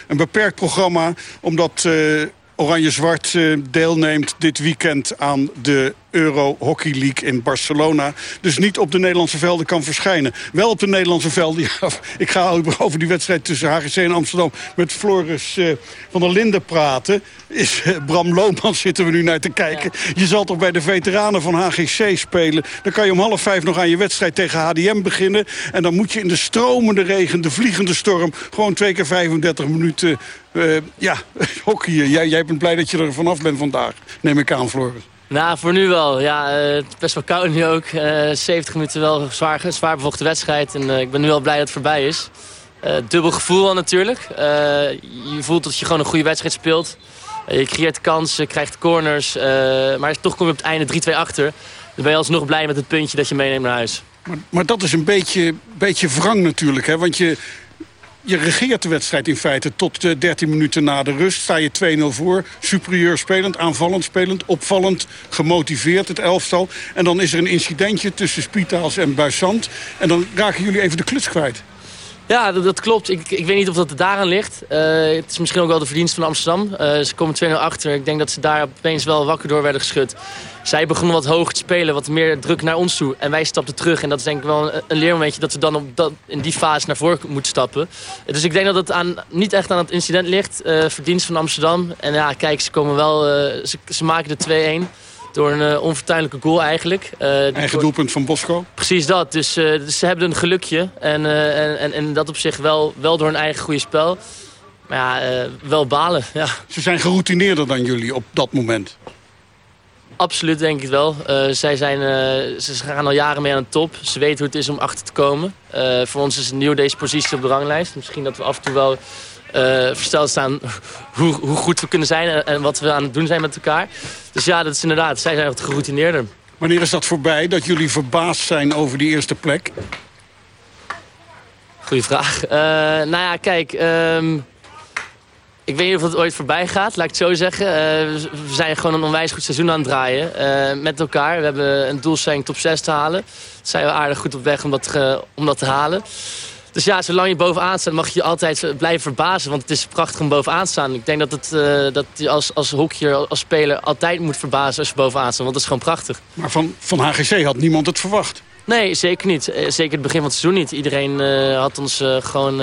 Een beperkt programma, omdat... Uh, Oranje-Zwart uh, deelneemt dit weekend aan de Euro Hockey League in Barcelona. Dus niet op de Nederlandse velden kan verschijnen. Wel op de Nederlandse velden. (laughs) Ja, ik ga over die wedstrijd tussen HGC en Amsterdam... met Floris uh, van der Linden praten. Is, uh, Bram Loomans (laughs) zitten we nu naar te kijken. Je zal toch bij de veteranen van HGC spelen. Dan kan je om half vijf nog aan je wedstrijd tegen HDM beginnen. En dan moet je in de stromende regen, de vliegende storm... gewoon twee keer 35 minuten... Uh, ja, (laughs) hockeyen. Jij, jij bent blij dat je er vanaf bent vandaag. Neem ik aan, Floris. Nou, voor nu wel. Ja, uh, het best wel koud nu ook. Uh, 70 minuten wel een zwaar, bevochten wedstrijd. En uh, ik ben nu al blij dat het voorbij is. dubbel gevoel natuurlijk. je voelt dat je gewoon een goede wedstrijd speelt. je creëert kansen, krijgt corners. maar toch kom je op het einde 3-2 achter. Dan ben je alsnog blij met het puntje dat je meeneemt naar huis. Maar, maar dat is een beetje, beetje wrang natuurlijk. Hè? Want je, je regeert de wedstrijd in feite tot uh, 13 minuten na de rust. Sta je 2-0 voor, superieur spelend, aanvallend spelend, opvallend, gemotiveerd het elftal. En dan is er een incidentje tussen Spitaals en Buissant. En dan raken jullie even de kluts kwijt. Ja, dat, klopt. Ik, ik weet niet of dat daaraan ligt. Uh, het is misschien ook wel de verdienst van Amsterdam. Uh, ze komen 2-0 achter. Ik denk dat ze daar opeens wel wakker door werden geschud. Zij begonnen wat hoger te spelen, wat meer druk naar ons toe. En wij stapten terug. En dat is denk ik wel een, een leermomentje dat ze dan op dat, in die fase naar voren moeten stappen. Dus ik denk dat het aan, niet echt aan het incident ligt. Uh, verdienst van Amsterdam. En ja, kijk, ze, komen wel, ze maken de 2-1. Door een uh, onvertuinlijke goal eigenlijk. Uh, Eigen doelpunt van Bosco? Precies dat. Dus, uh, dus, ze hebben een gelukje. En, en, en, en, dat op zich wel, wel door een eigen goede spel. Maar ja, wel balen. Ja. Ze zijn geroutineerder dan jullie op dat moment? Absoluut denk ik wel. zij zijn, ze gaan al jaren mee aan de top. Ze weten hoe het is om achter te komen. voor ons is het nieuw deze positie op de ranglijst. Misschien dat we af en toe wel versteld staan hoe, hoe, goed we kunnen zijn en, en, wat we aan het doen zijn met elkaar. Dus ja, dat is inderdaad, zij zijn wat geroutineerder. Wanneer is dat voorbij, dat jullie verbaasd zijn over die eerste plek? Goeie vraag. Uh, nou ja, kijk... Um, ik weet niet of het ooit voorbij gaat, laat ik het zo zeggen. Uh, we zijn gewoon een onwijs goed seizoen aan het draaien. Uh, met elkaar. We hebben een doelstelling top 6 te halen. zijn we aardig goed op weg om dat, om dat te halen. Dus ja, zolang je bovenaan staat mag je je altijd blijven verbazen. Want het is prachtig om bovenaan te staan. Ik denk dat, het, uh, dat je als, als hockeyer, als speler altijd moet verbazen als je bovenaan staat. Want dat is gewoon prachtig. Maar van, van HGC had niemand het verwacht? Nee, zeker niet. Zeker het begin van het seizoen niet. Iedereen uh, had ons uh, gewoon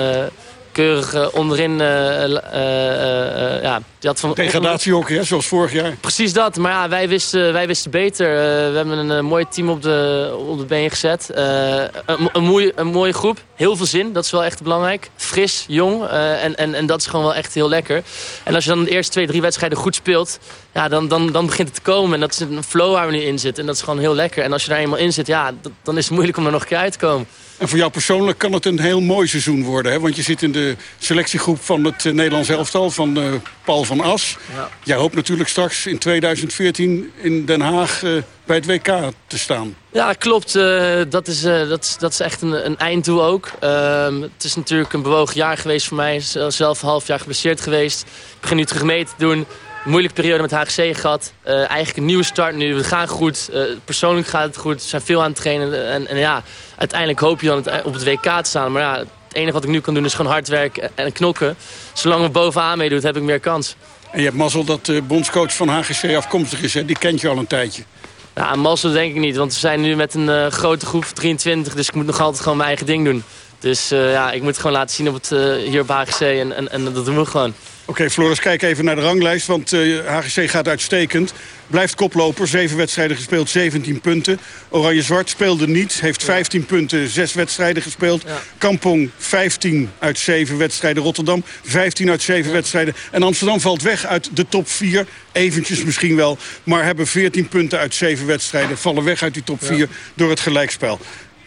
keurig eh, onderin... eh, eh, ja, had van, Degradatiehockey, hè, zoals vorig jaar. Precies dat, maar ja, wij wisten, wij wisten beter. We hebben een mooi team op de, op de been gezet. Een, een, mooie, een mooie groep, heel veel zin, dat is wel echt belangrijk. Fris, jong en, en, en dat is gewoon wel echt heel lekker. En als je dan de eerste twee, drie wedstrijden goed speelt... Ja, dan, dan, dan begint het te komen en dat is een flow waar we nu in zitten. En dat is gewoon heel lekker. En als je daar eenmaal in zit, ja, dat- dan is het moeilijk om er nog een keer uit te komen. En voor jou persoonlijk kan het een heel mooi seizoen worden. Hè? Want je zit in de selectiegroep van het eh, Nederlands elftal van eh, Paul van As. Ja. Jij hoopt natuurlijk straks in 2014 in Den Haag eh, bij het WK te staan. Ja, klopt. Dat, is, dat, is, dat is echt een, een einddoel ook. Ehm, het is natuurlijk een bewogen jaar geweest voor mij. Zelf een half jaar geblesseerd geweest. Ik begin nu terug mee te doen. Moeilijke periode met HGC gehad. Eh, eigenlijk een nieuwe start nu. We gaan goed. Persoonlijk gaat het goed. We zijn veel aan het trainen. En, en ja, uiteindelijk hoop je dan op het WK te staan. Maar ja, het enige wat ik nu kan doen is gewoon hard werken en knokken. Zolang we bovenaan meedoet, heb ik meer kans. En je hebt mazzel dat de bondscoach van HGC afkomstig is. Hè? Die kent je al een tijdje. Ja, mazzel denk ik niet, want we zijn nu met een eh, grote groep, 23, dus ik moet nog altijd gewoon mijn eigen ding doen. Dus eh, ja, ik moet het gewoon laten zien op het, eh, hier op HGC en, en, en dat doen we gewoon. Oké, Floris, kijk even naar de ranglijst, want eh, HGC gaat uitstekend. Blijft koploper, 7 wedstrijden gespeeld, 17 punten. Oranje-Zwart speelde niet, heeft 15 punten, 6 wedstrijden gespeeld. Kampong 15 uit 7 wedstrijden. Rotterdam 15 uit 7 wedstrijden. En Amsterdam valt weg uit de top 4, eventjes misschien wel. Maar hebben 14 punten uit 7 wedstrijden. Vallen weg uit die top 4 door het gelijkspel.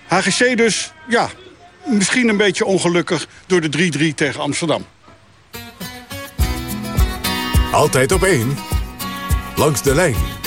HGC dus, ja, misschien een beetje ongelukkig door de 3-3 tegen Amsterdam. Altijd op één. Langs de lijn.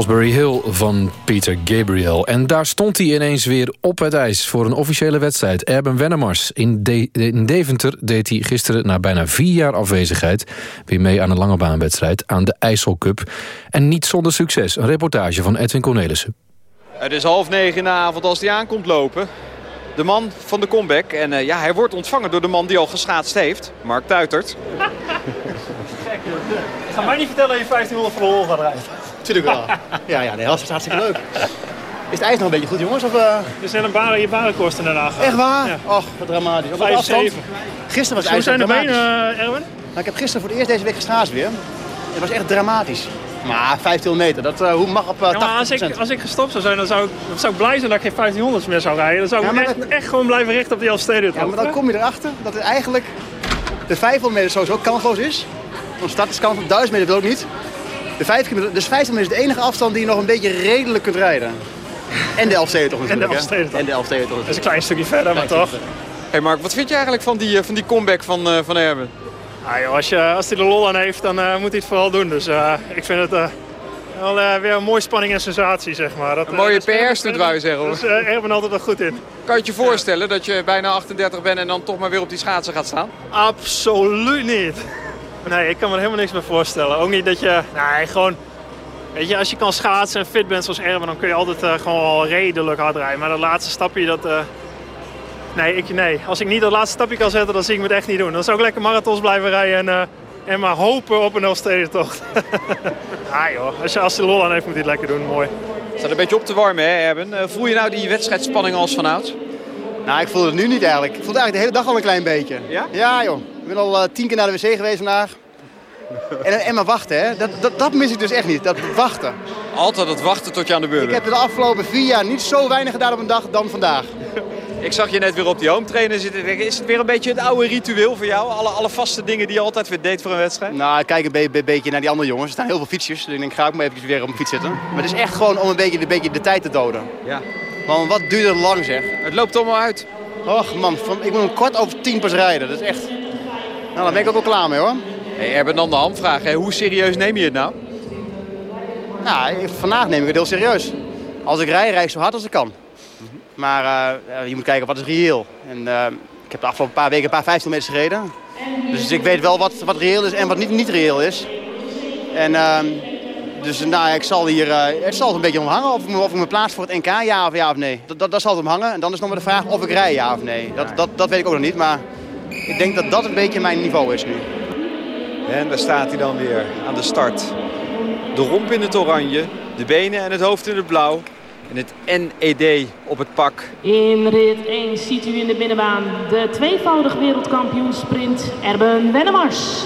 Salisbury Hill van Peter Gabriel. En daar stond hij ineens weer op het ijs voor een officiële wedstrijd. Erben Wennemars. In, De in Deventer deed hij gisteren na bijna vier jaar afwezigheid... weer mee aan een lange baanwedstrijd aan de IJsselcup. En niet zonder succes. Een reportage van Edwin Cornelissen. Het is half negen in de avond als hij aankomt lopen. De man van de comeback. En uh, ja, hij wordt ontvangen door de man die al geschaatst heeft. Mark Tuitert. Ga mij niet vertellen dat je 1500 voor de hol gaat rijden. Tuurlijk wel. Ja, ja nee, dat is hartstikke leuk. Is het ijs nog een beetje goed, jongens? Of, uh... Er zijn een baren, je barenkosten Haag. Echt waar? Ja. Och, wat dramatisch. Op 5, afstand. 7. Gisteren was het Hoe ijs zijn de benen, uh, Erwin? Nou, ik heb gisteren voor het eerst deze week gestraasd weer. Het was echt dramatisch. Maar 15 meter, dat uh, hoe mag op uh, ja, maar als, ik, als ik gestopt zou zijn, dan zou ik, dan zou ik blij zijn dat ik geen 1500 meer zou rijden. Dan zou ik Ja, echt, dat- echt gewoon blijven richten op die Elfsteden. Ja, maar dan kom je erachter dat het eigenlijk de 500 meter sowieso kansloos is. Want start is kans op 1000 meter wil ook niet. De 5 kilometer, dus 50 meter is de enige afstand die je nog een beetje redelijk kunt rijden. En de Elfstedentocht En de natuurlijk. En de Elfstedentocht. Dat is een klein stukje verder, maar toch. hey Mark, wat vind je eigenlijk van die, uh, van die comeback van, uh, van Erben? Ah, joh, als, je, als hij er lol aan heeft, dan uh, moet hij het vooral doen. Dus uh, ik vind het uh, wel weer een mooie spanning en sensatie, zeg maar. Dat, een mooie PR-stunt, wou je zeggen. Uh, Erben altijd wel goed in. Kan je je voorstellen dat je bijna 38 bent en dan toch maar weer op die schaatsen gaat staan? Absoluut niet. Nee, ik kan me er helemaal niks meer voorstellen. Ook niet dat je, nee, gewoon... Weet je, als je kan schaatsen en fit bent zoals Erben, dan kun je altijd uh, gewoon wel redelijk hard rijden. Maar dat laatste stapje, dat... Uh... Nee, ik, nee, als ik niet dat laatste stapje kan zetten, dan zie ik me het echt niet doen. Dan zou ik lekker marathons blijven rijden en, uh, en maar hopen op een Elfstedentocht. (laughs) ah joh, als je, als je lol aan heeft, moet hij het lekker doen. Mooi. Het staat een beetje op te warmen, hè, Erben. voel je nou die wedstrijdspanning als vanouds? Nou, ik voel het nu niet eigenlijk. Ik voel het eigenlijk de hele dag al een klein beetje. Ja? Ja, joh. Ik ben al uh, tien keer naar de wc geweest vandaag. En, en maar wachten, hè. Dat, dat, dat mis ik dus echt niet. Dat wachten. Altijd het wachten tot je aan de beurt Ik heb de afgelopen vier jaar niet zo weinig gedaan op een dag dan vandaag. (laughs) Ik zag je net weer op die home trainer zitten. Is het weer een beetje het oude ritueel voor jou? Alle, alle vaste dingen die je altijd weer deed voor een wedstrijd? Nou, ik kijk een, be be beetje naar die andere jongens. Er staan heel veel fietsjes. Dus ik denk, ga ik maar even weer op mijn fiets zitten. Maar het is echt gewoon om een beetje, een beetje de tijd te doden. Ja. Want wat duurt het lang, zeg. Het loopt allemaal uit. Och man, van, ik moet een kwart over tien pas rijden. Dat is echt... Nou, daar ben ik ook wel klaar mee, hoor. Hey, Erben, dan de hamvraag. Hè. Hoe serieus neem je het nou? Nou, vandaag neem ik het heel serieus. Als ik rij, rijd ik zo hard als ik kan. Maar uh, je moet kijken wat is reëel. En, uh, ik heb de afgelopen paar weken een paar 15 meters gereden. Dus ik weet wel wat, wat reëel is en wat niet, niet reëel is. En uh, dus nou, ik zal hier, het zal een beetje omhangen of ik, me, of ik me plaats voor het NK, ja of ja of nee. Dat, dat, dat zal het omhangen. En dan is nog maar de vraag of ik rij, ja of nee. Dat, dat, dat weet ik ook nog niet, maar ik denk dat dat een beetje mijn niveau is nu. En daar staat hij dan weer aan de start. De romp in het oranje, de benen en het hoofd in het blauw. En het NED op het pak. In rit 1 ziet u in de binnenbaan de tweevoudig wereldkampioen sprint Erben Wennemars.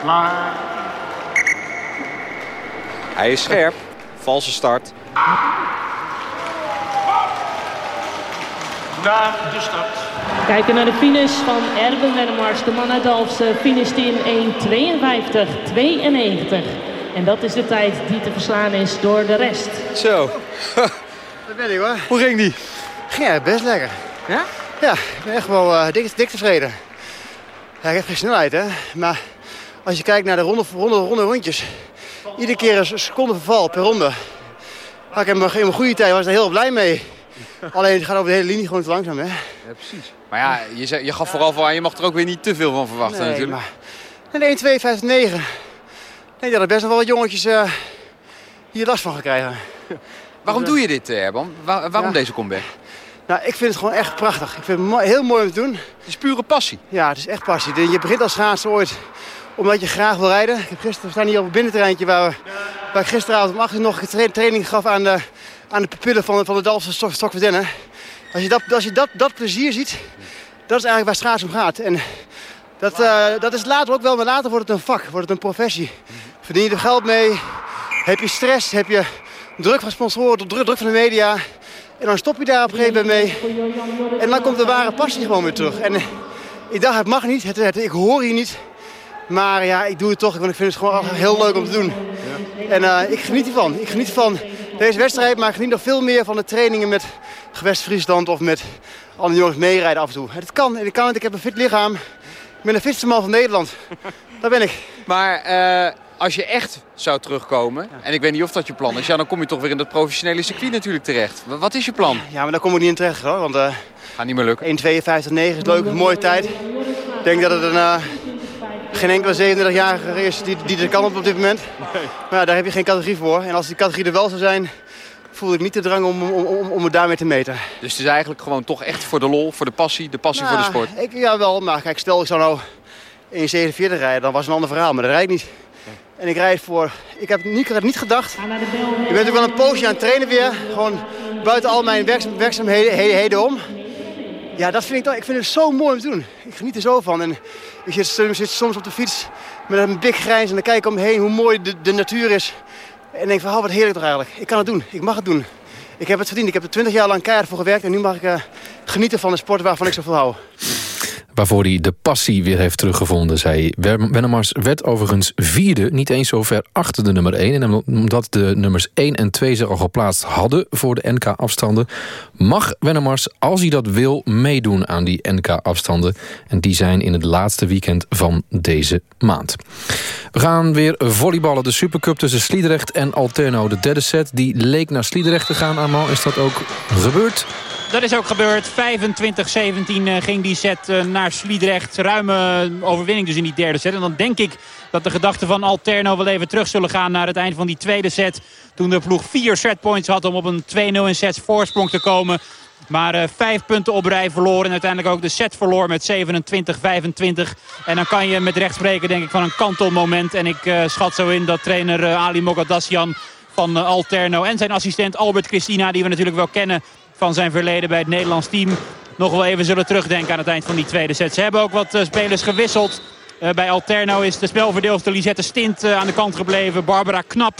Klaar. Hij is scherp. Valse start. Naar de start. Kijken naar de finish van Erben Wennemars. De man uit Dalfsen finisht in 1.52.92. En dat is de tijd die te verslaan is door de rest. Zo. Dat ben ik hoor. Hoe ging die? Ging ja, best lekker. Ja? Ja, ik ben echt wel uh, dik, dik tevreden. Ja, ik heb geen snelheid hè. Maar als je kijkt naar de ronde, ronde, ronde rondjes. Iedere keer een seconde verval per ronde. Maar ik heb in mijn goede tijd was ik er heel blij mee. Alleen het gaat over de hele linie gewoon te langzaam hè. Ja, precies. Maar ja, je, je gaf vooral voor aan, je mag er ook weer niet te veel van verwachten nee, natuurlijk. Maar... En 1, 2, 5, 9. Ik denk dat er best nog wel wat jongetjes uh, hier last van gaan krijgen. (laughs) Waarom doe je dit, Erban? Waar, waarom ja. deze comeback? Nou, ik vind het gewoon echt prachtig. Ik vind het heel mooi om te doen. Het is pure passie. Ja, het is echt passie. Je begint als schaatser ooit omdat je graag wil rijden. Ik heb gisteren, we staan hier op het binnenterreintje waar, we, waar ik gisteravond om 8 uur nog een training gaf aan de, aan de pupillen van, van de Dalfse stok, Stokverdennen. Als je, dat, als je dat, dat plezier ziet, dat is eigenlijk waar schaatsen om gaat. En dat, uh, dat is later ook wel, maar later wordt het een vak, wordt het een professie. Verdien je er geld mee, heb je stress, heb je druk van sponsoren, druk, druk van de media. En dan stop je daar op een gegeven moment mee. En dan komt de ware passie gewoon weer terug. En ik dacht, het mag niet, het, het, ik hoor hier niet. Maar ja, ik doe het toch, want ik vind het gewoon heel leuk om te doen. Ja. En uh, ik geniet ervan. Ik geniet van deze wedstrijd, maar ik geniet nog veel meer van de trainingen met Gewest Friesland of met alle jongens meerijden af en toe. Het kan, en ik kan het, ik heb een fit lichaam. Ik ben de fitste man van Nederland. (laughs) Daar ben ik. Maar uh, als je echt zou terugkomen, en ik weet niet of dat je plan is... Ja, dan kom je toch weer in het professionele circuit natuurlijk terecht. Wat is je plan? Ja, maar daar kom ik niet in terecht hoor. Want eh Gaat niet meer lukken. 1.52.9 is leuk, een mooie tijd. Ik denk dat het een, eh, geen enkele 37-jarige is die, die er kan op, op dit moment. Maar ja, daar heb je geen categorie voor. En als die categorie er wel zou zijn, voelde ik niet de drang om, om, om, om het daarmee te meten. Dus het is eigenlijk gewoon toch echt voor de lol, voor de passie, de passie voor de sport. Ik, ja, wel. Maar kijk, stel ik zou nou 1.47 rijden, dan was het een ander verhaal. Maar dat rijd ik niet. En ik rijd voor... Ik heb niet, ik had niet gedacht. Ik ben natuurlijk wel een poosje aan het trainen weer. Gewoon buiten al mijn werkzaamheden heden, heden om. Ja, dat vind ik, toch, ik vind het zo mooi om te doen. Ik geniet er zo van. En ik zit, zit soms op de fiets met een big grijns en dan kijk ik om hoe mooi de, de natuur is. En denk van, oh, wat heerlijk toch eigenlijk. Ik kan het doen. Ik mag het doen. Ik heb het verdiend. Ik heb er 20 jaar lang keihard voor gewerkt. En nu mag ik eh, genieten van de sport waarvan ik zoveel hou. Waarvoor hij de passie weer heeft teruggevonden, zei Wennemars. Werd overigens vierde, niet eens zo ver achter de nummer 1. En omdat de nummers 1 en 2 zich al geplaatst hadden voor de NK-afstanden... mag Wennemars, als hij dat wil, meedoen aan die NK-afstanden. En die zijn in het laatste weekend van deze maand. We gaan weer volleyballen. De Supercup tussen Sliedrecht en Alterno. De derde set, die leek naar Sliedrecht te gaan, Armand. Is dat ook gebeurd? Dat is ook gebeurd. 25-17 eh, ging die set eh, naar Sliedrecht. Ruime overwinning dus in die derde set. En dan denk ik dat de gedachten van Alterno wel even terug zullen gaan naar het eind van die tweede set. Toen de ploeg vier setpoints had om op een 2-0 in sets voorsprong te komen. Maar eh, vijf punten op rij verloren. En uiteindelijk ook de set verloor met 27-25. En dan kan je met recht spreken denk ik van een kantelmoment. En ik eh, schat zo in dat trainer eh, Ali Mogadassian van Alterno en zijn assistent Albert Christina... die we natuurlijk wel kennen van zijn verleden bij het Nederlands team... nog wel even zullen terugdenken aan het eind van die tweede set. Ze hebben ook wat eh, spelers gewisseld. Eh, bij Alterno is de spelverdeelster Lisette Stint eh, aan de kant gebleven. Barbara Knap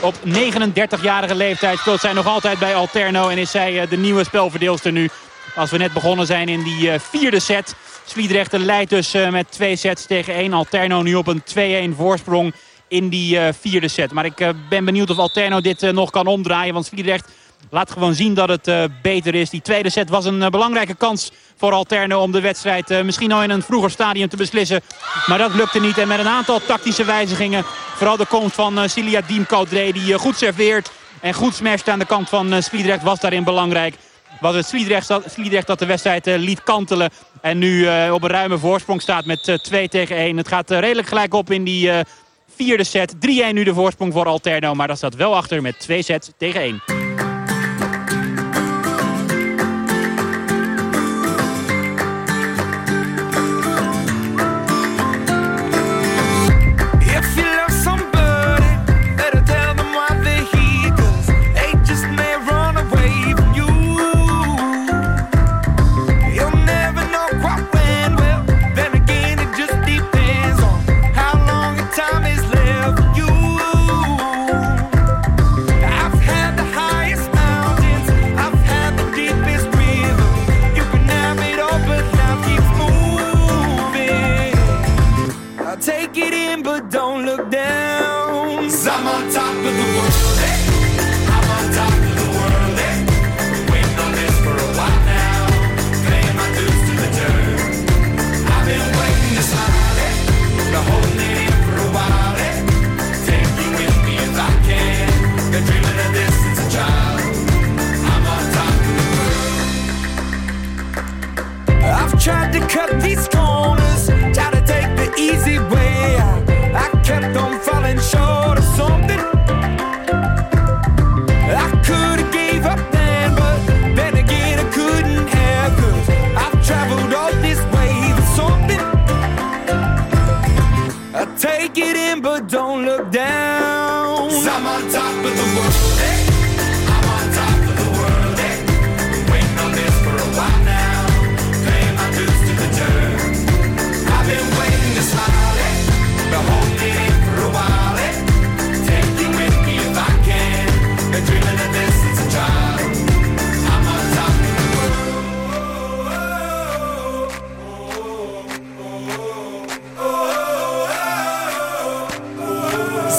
op 39-jarige leeftijd speelt zij nog altijd bij Alterno... en is zij de nieuwe spelverdeelster nu. Als we net begonnen zijn in die vierde set. Sliedrecht leidt dus met twee sets tegen één. Alterno nu op een 2-1 voorsprong in die vierde set. Maar ik ben benieuwd of Alterno dit nog kan omdraaien. Want Sliedrecht laat gewoon zien dat het eh, beter is. Die tweede set was een eh, belangrijke kans voor Alterno om de wedstrijd eh, misschien al in een vroeger stadium te beslissen. Maar dat lukte niet. En met een aantal tactische wijzigingen. Vooral de komst van Cilia Diemkoudre die goed serveert. En goed smasht aan de kant van Sliedrecht was daarin belangrijk. Was het Sliedrecht, dat- de wedstrijd liet kantelen. En nu op een ruime voorsprong staat met eh, 2 tegen 1. Het gaat redelijk gelijk op in die vierde set. 3-1 nu de voorsprong voor Alterno. Maar dat staat wel achter met 2 sets tegen 1.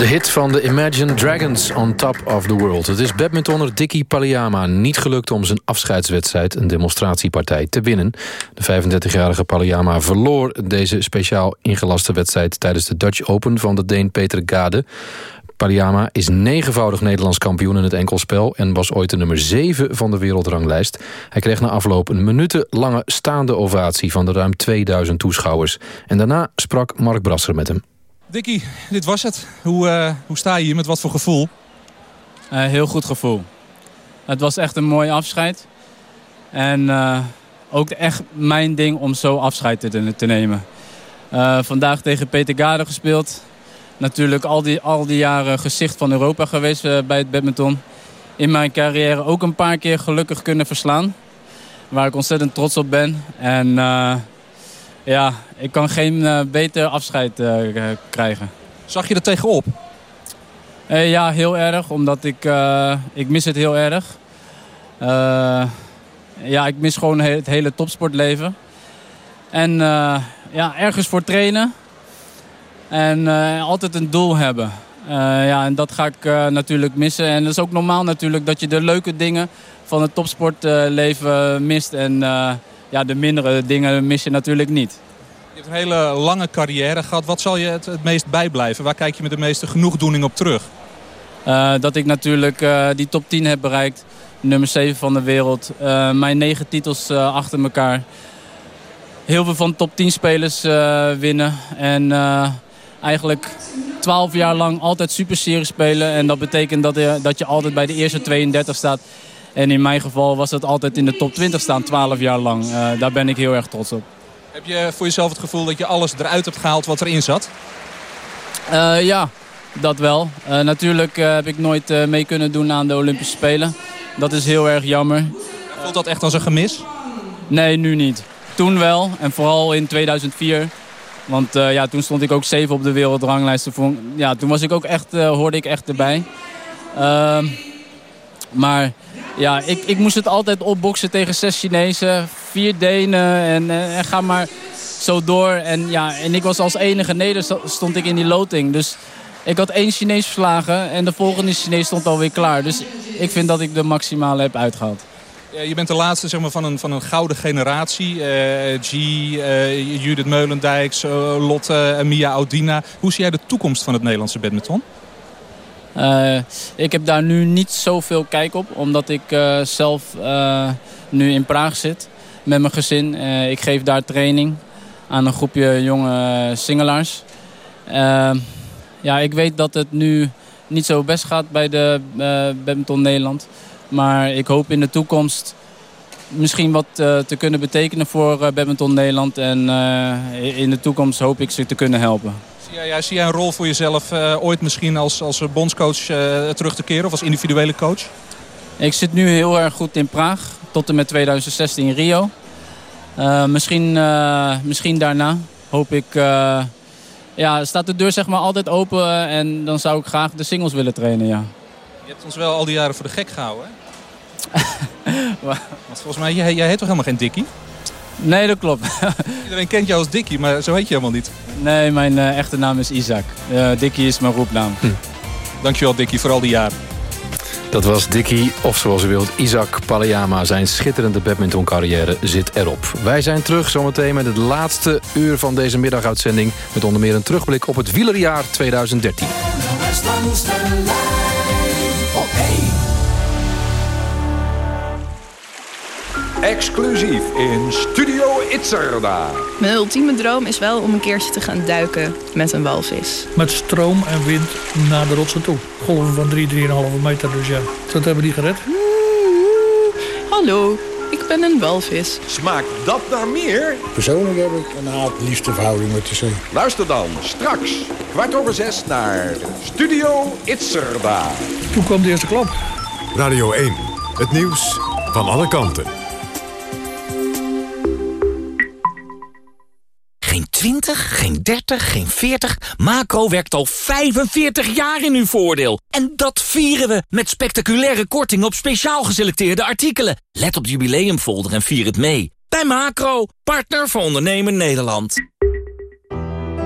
De hit van de Imagine Dragons on Top of the World. Het is badmintonner Dicky Palliama niet gelukt om zijn afscheidswedstrijd... een demonstratiepartij te winnen. De 35-jarige Palliama verloor deze speciaal ingelaste wedstrijd... tijdens de Dutch Open van de Deen Peter Gade. Palliama is negenvoudig Nederlands kampioen in het enkelspel... en was ooit de nummer 7 van de wereldranglijst. Hij kreeg na afloop een minutenlange staande ovatie... van de ruim 2000 toeschouwers. En daarna sprak Mark Brasser met hem. Dikkie, dit was het. Hoe, uh, hoe sta je hier? Met wat voor gevoel? Uh, heel goed gevoel. Het was echt een mooi afscheid. En uh, ook echt mijn ding om zo afscheid te, te nemen. vandaag tegen Peter Gade gespeeld. Natuurlijk al die, al die jaren gezicht van Europa geweest bij het badminton. In mijn carrière ook een paar keer gelukkig kunnen verslaan. Waar ik ontzettend trots op ben. En ja, ik kan geen uh, beter afscheid uh, krijgen. Zag je er tegenop? Uh, ja, heel erg. Omdat ik, ik mis het heel erg. ja, ik mis gewoon het hele topsportleven. En ja, ergens voor trainen. En altijd een doel hebben. ja, en dat ga ik natuurlijk missen. En dat is ook normaal natuurlijk dat je de leuke dingen van het topsportleven mist. En ja, de mindere dingen mis je natuurlijk niet. Je hebt een hele lange carrière gehad. Wat zal je het, het meest bijblijven? Waar kijk je met de meeste genoegdoening op terug? Uh, dat ik natuurlijk uh, die top 10 heb bereikt. Nummer 7 van de wereld. Uh, mijn negen titels achter elkaar. Heel veel van top 10 spelers winnen. En eigenlijk 12 jaar lang altijd super serie spelen. En dat betekent dat je, dat je altijd bij de eerste 32 staat. En in mijn geval was dat altijd in de top 20 staan, 12 jaar lang. Uh, daar ben ik heel erg trots op. Heb je voor jezelf het gevoel dat je alles eruit hebt gehaald wat erin zat? Uh, ja, dat wel. Uh, natuurlijk heb ik nooit mee kunnen doen aan de Olympische Spelen. Dat is heel erg jammer. Voelt dat echt als een gemis? Nee, nu niet. Toen wel. En vooral in 2004. Want ja, toen stond ik ook zeven op de wereldranglijst. Ja, toen was ik ook echt, hoorde ik echt erbij. Ehm, maar ja, ik, ik moest het altijd opboksen tegen zes Chinezen, vier Denen en, eh, en ga maar zo door. En, ja, en ik was als enige Neder stond ik in die loting. Dus ik had één Chinees verslagen en de volgende Chinees stond alweer klaar. Dus ik vind dat ik de maximale heb uitgehaald. Je bent de laatste zeg maar, van, een, van een gouden generatie. Uh, G, uh, Judith Meulendijks, Lotte Mia Audina. Hoe zie jij de toekomst van het Nederlandse badminton? Uh, ik heb daar nu niet zoveel kijk op, omdat ik uh, zelf uh, nu in Praag zit met mijn gezin. ik geef daar training aan een groepje jonge singelaars. ja, ik weet dat het nu niet zo best gaat bij de badminton Nederland. Maar ik hoop in de toekomst misschien wat te kunnen betekenen voor badminton Nederland. En in de toekomst hoop ik ze te kunnen helpen. Ja, ja, zie jij een rol voor jezelf uh, ooit misschien als, als bondscoach uh, terug te keren of als individuele coach? Ik zit nu heel erg goed in Praag, tot en met 2016 in Rio. Uh, misschien, misschien daarna hoop ik... ja, staat de deur zeg maar altijd open en dan zou ik graag de singles willen trainen, ja. Je hebt ons wel al die jaren voor de gek gehouden, hè? (laughs) Want volgens mij, jij, jij heet toch helemaal geen Dikkie? Nee, dat klopt. (laughs) Iedereen kent jou als Dikkie, maar zo heet je helemaal niet. Nee, mijn uh, echte naam is Isaac. Uh, Dikkie is mijn roepnaam. Hm. Dankjewel Dikkie voor al die jaren. Dat was Dikkie, of zoals u wilt, Isaac Palliama. Zijn schitterende badmintoncarrière zit erop. Wij zijn terug zometeen met het laatste uur van deze middaguitzending... met onder meer een terugblik op het wielerjaar 2013. Exclusief in Studio Itzerda. Mijn ultieme droom is wel om een keertje te gaan duiken met een walvis. Met stroom en wind naar de rotsen toe. Golven van 3, 3,5 meter, dus ja. Dat hebben die gered. Hallo, ik ben een walvis. Smaakt dat naar meer? Persoonlijk heb ik een haat-liefde verhouding met de zee. Luister dan straks, kwart over zes, naar Studio Itzerda. Toen kwam de eerste klap. Radio 1, het nieuws van alle kanten. 30, geen 40. Macro werkt al 45 jaar in uw voordeel. En dat vieren we met spectaculaire korting op speciaal geselecteerde artikelen. Let op de jubileumfolder en vier het mee. Bij Macro, partner voor ondernemen Nederland.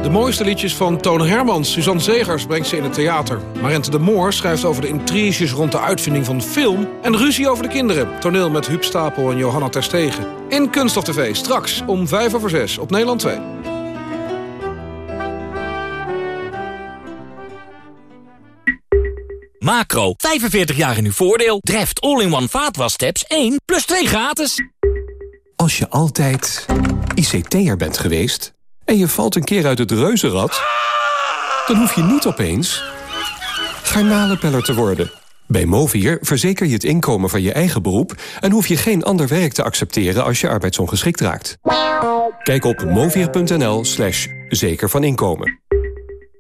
De mooiste liedjes van Toon Hermans. Suzanne Zegers brengt ze in het theater. Marente de Moor schrijft over de intriges rond de uitvinding van film... en ruzie over de kinderen. Toneel met Huub Stapel en Johanna Terstegen. In Kunststof TV, straks om 5 over 6 op Nederland 2. Macro, 45 jaar in uw voordeel. Dreft all-in-one vaatwastabs 1 plus 2 gratis. Als je altijd ICT'er bent geweest en je valt een keer uit het reuzenrad... dan hoef je niet opeens garnalenpeller te worden. Bij Movier verzeker je het inkomen van je eigen beroep... en hoef je geen ander werk te accepteren als je arbeidsongeschikt raakt. Kijk op movier.nl slash zeker van inkomen.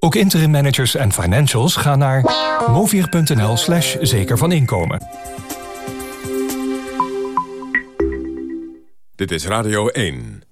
Ook interim managers en financials gaan naar movier.nl slash zeker van inkomen. Dit is Radio 1.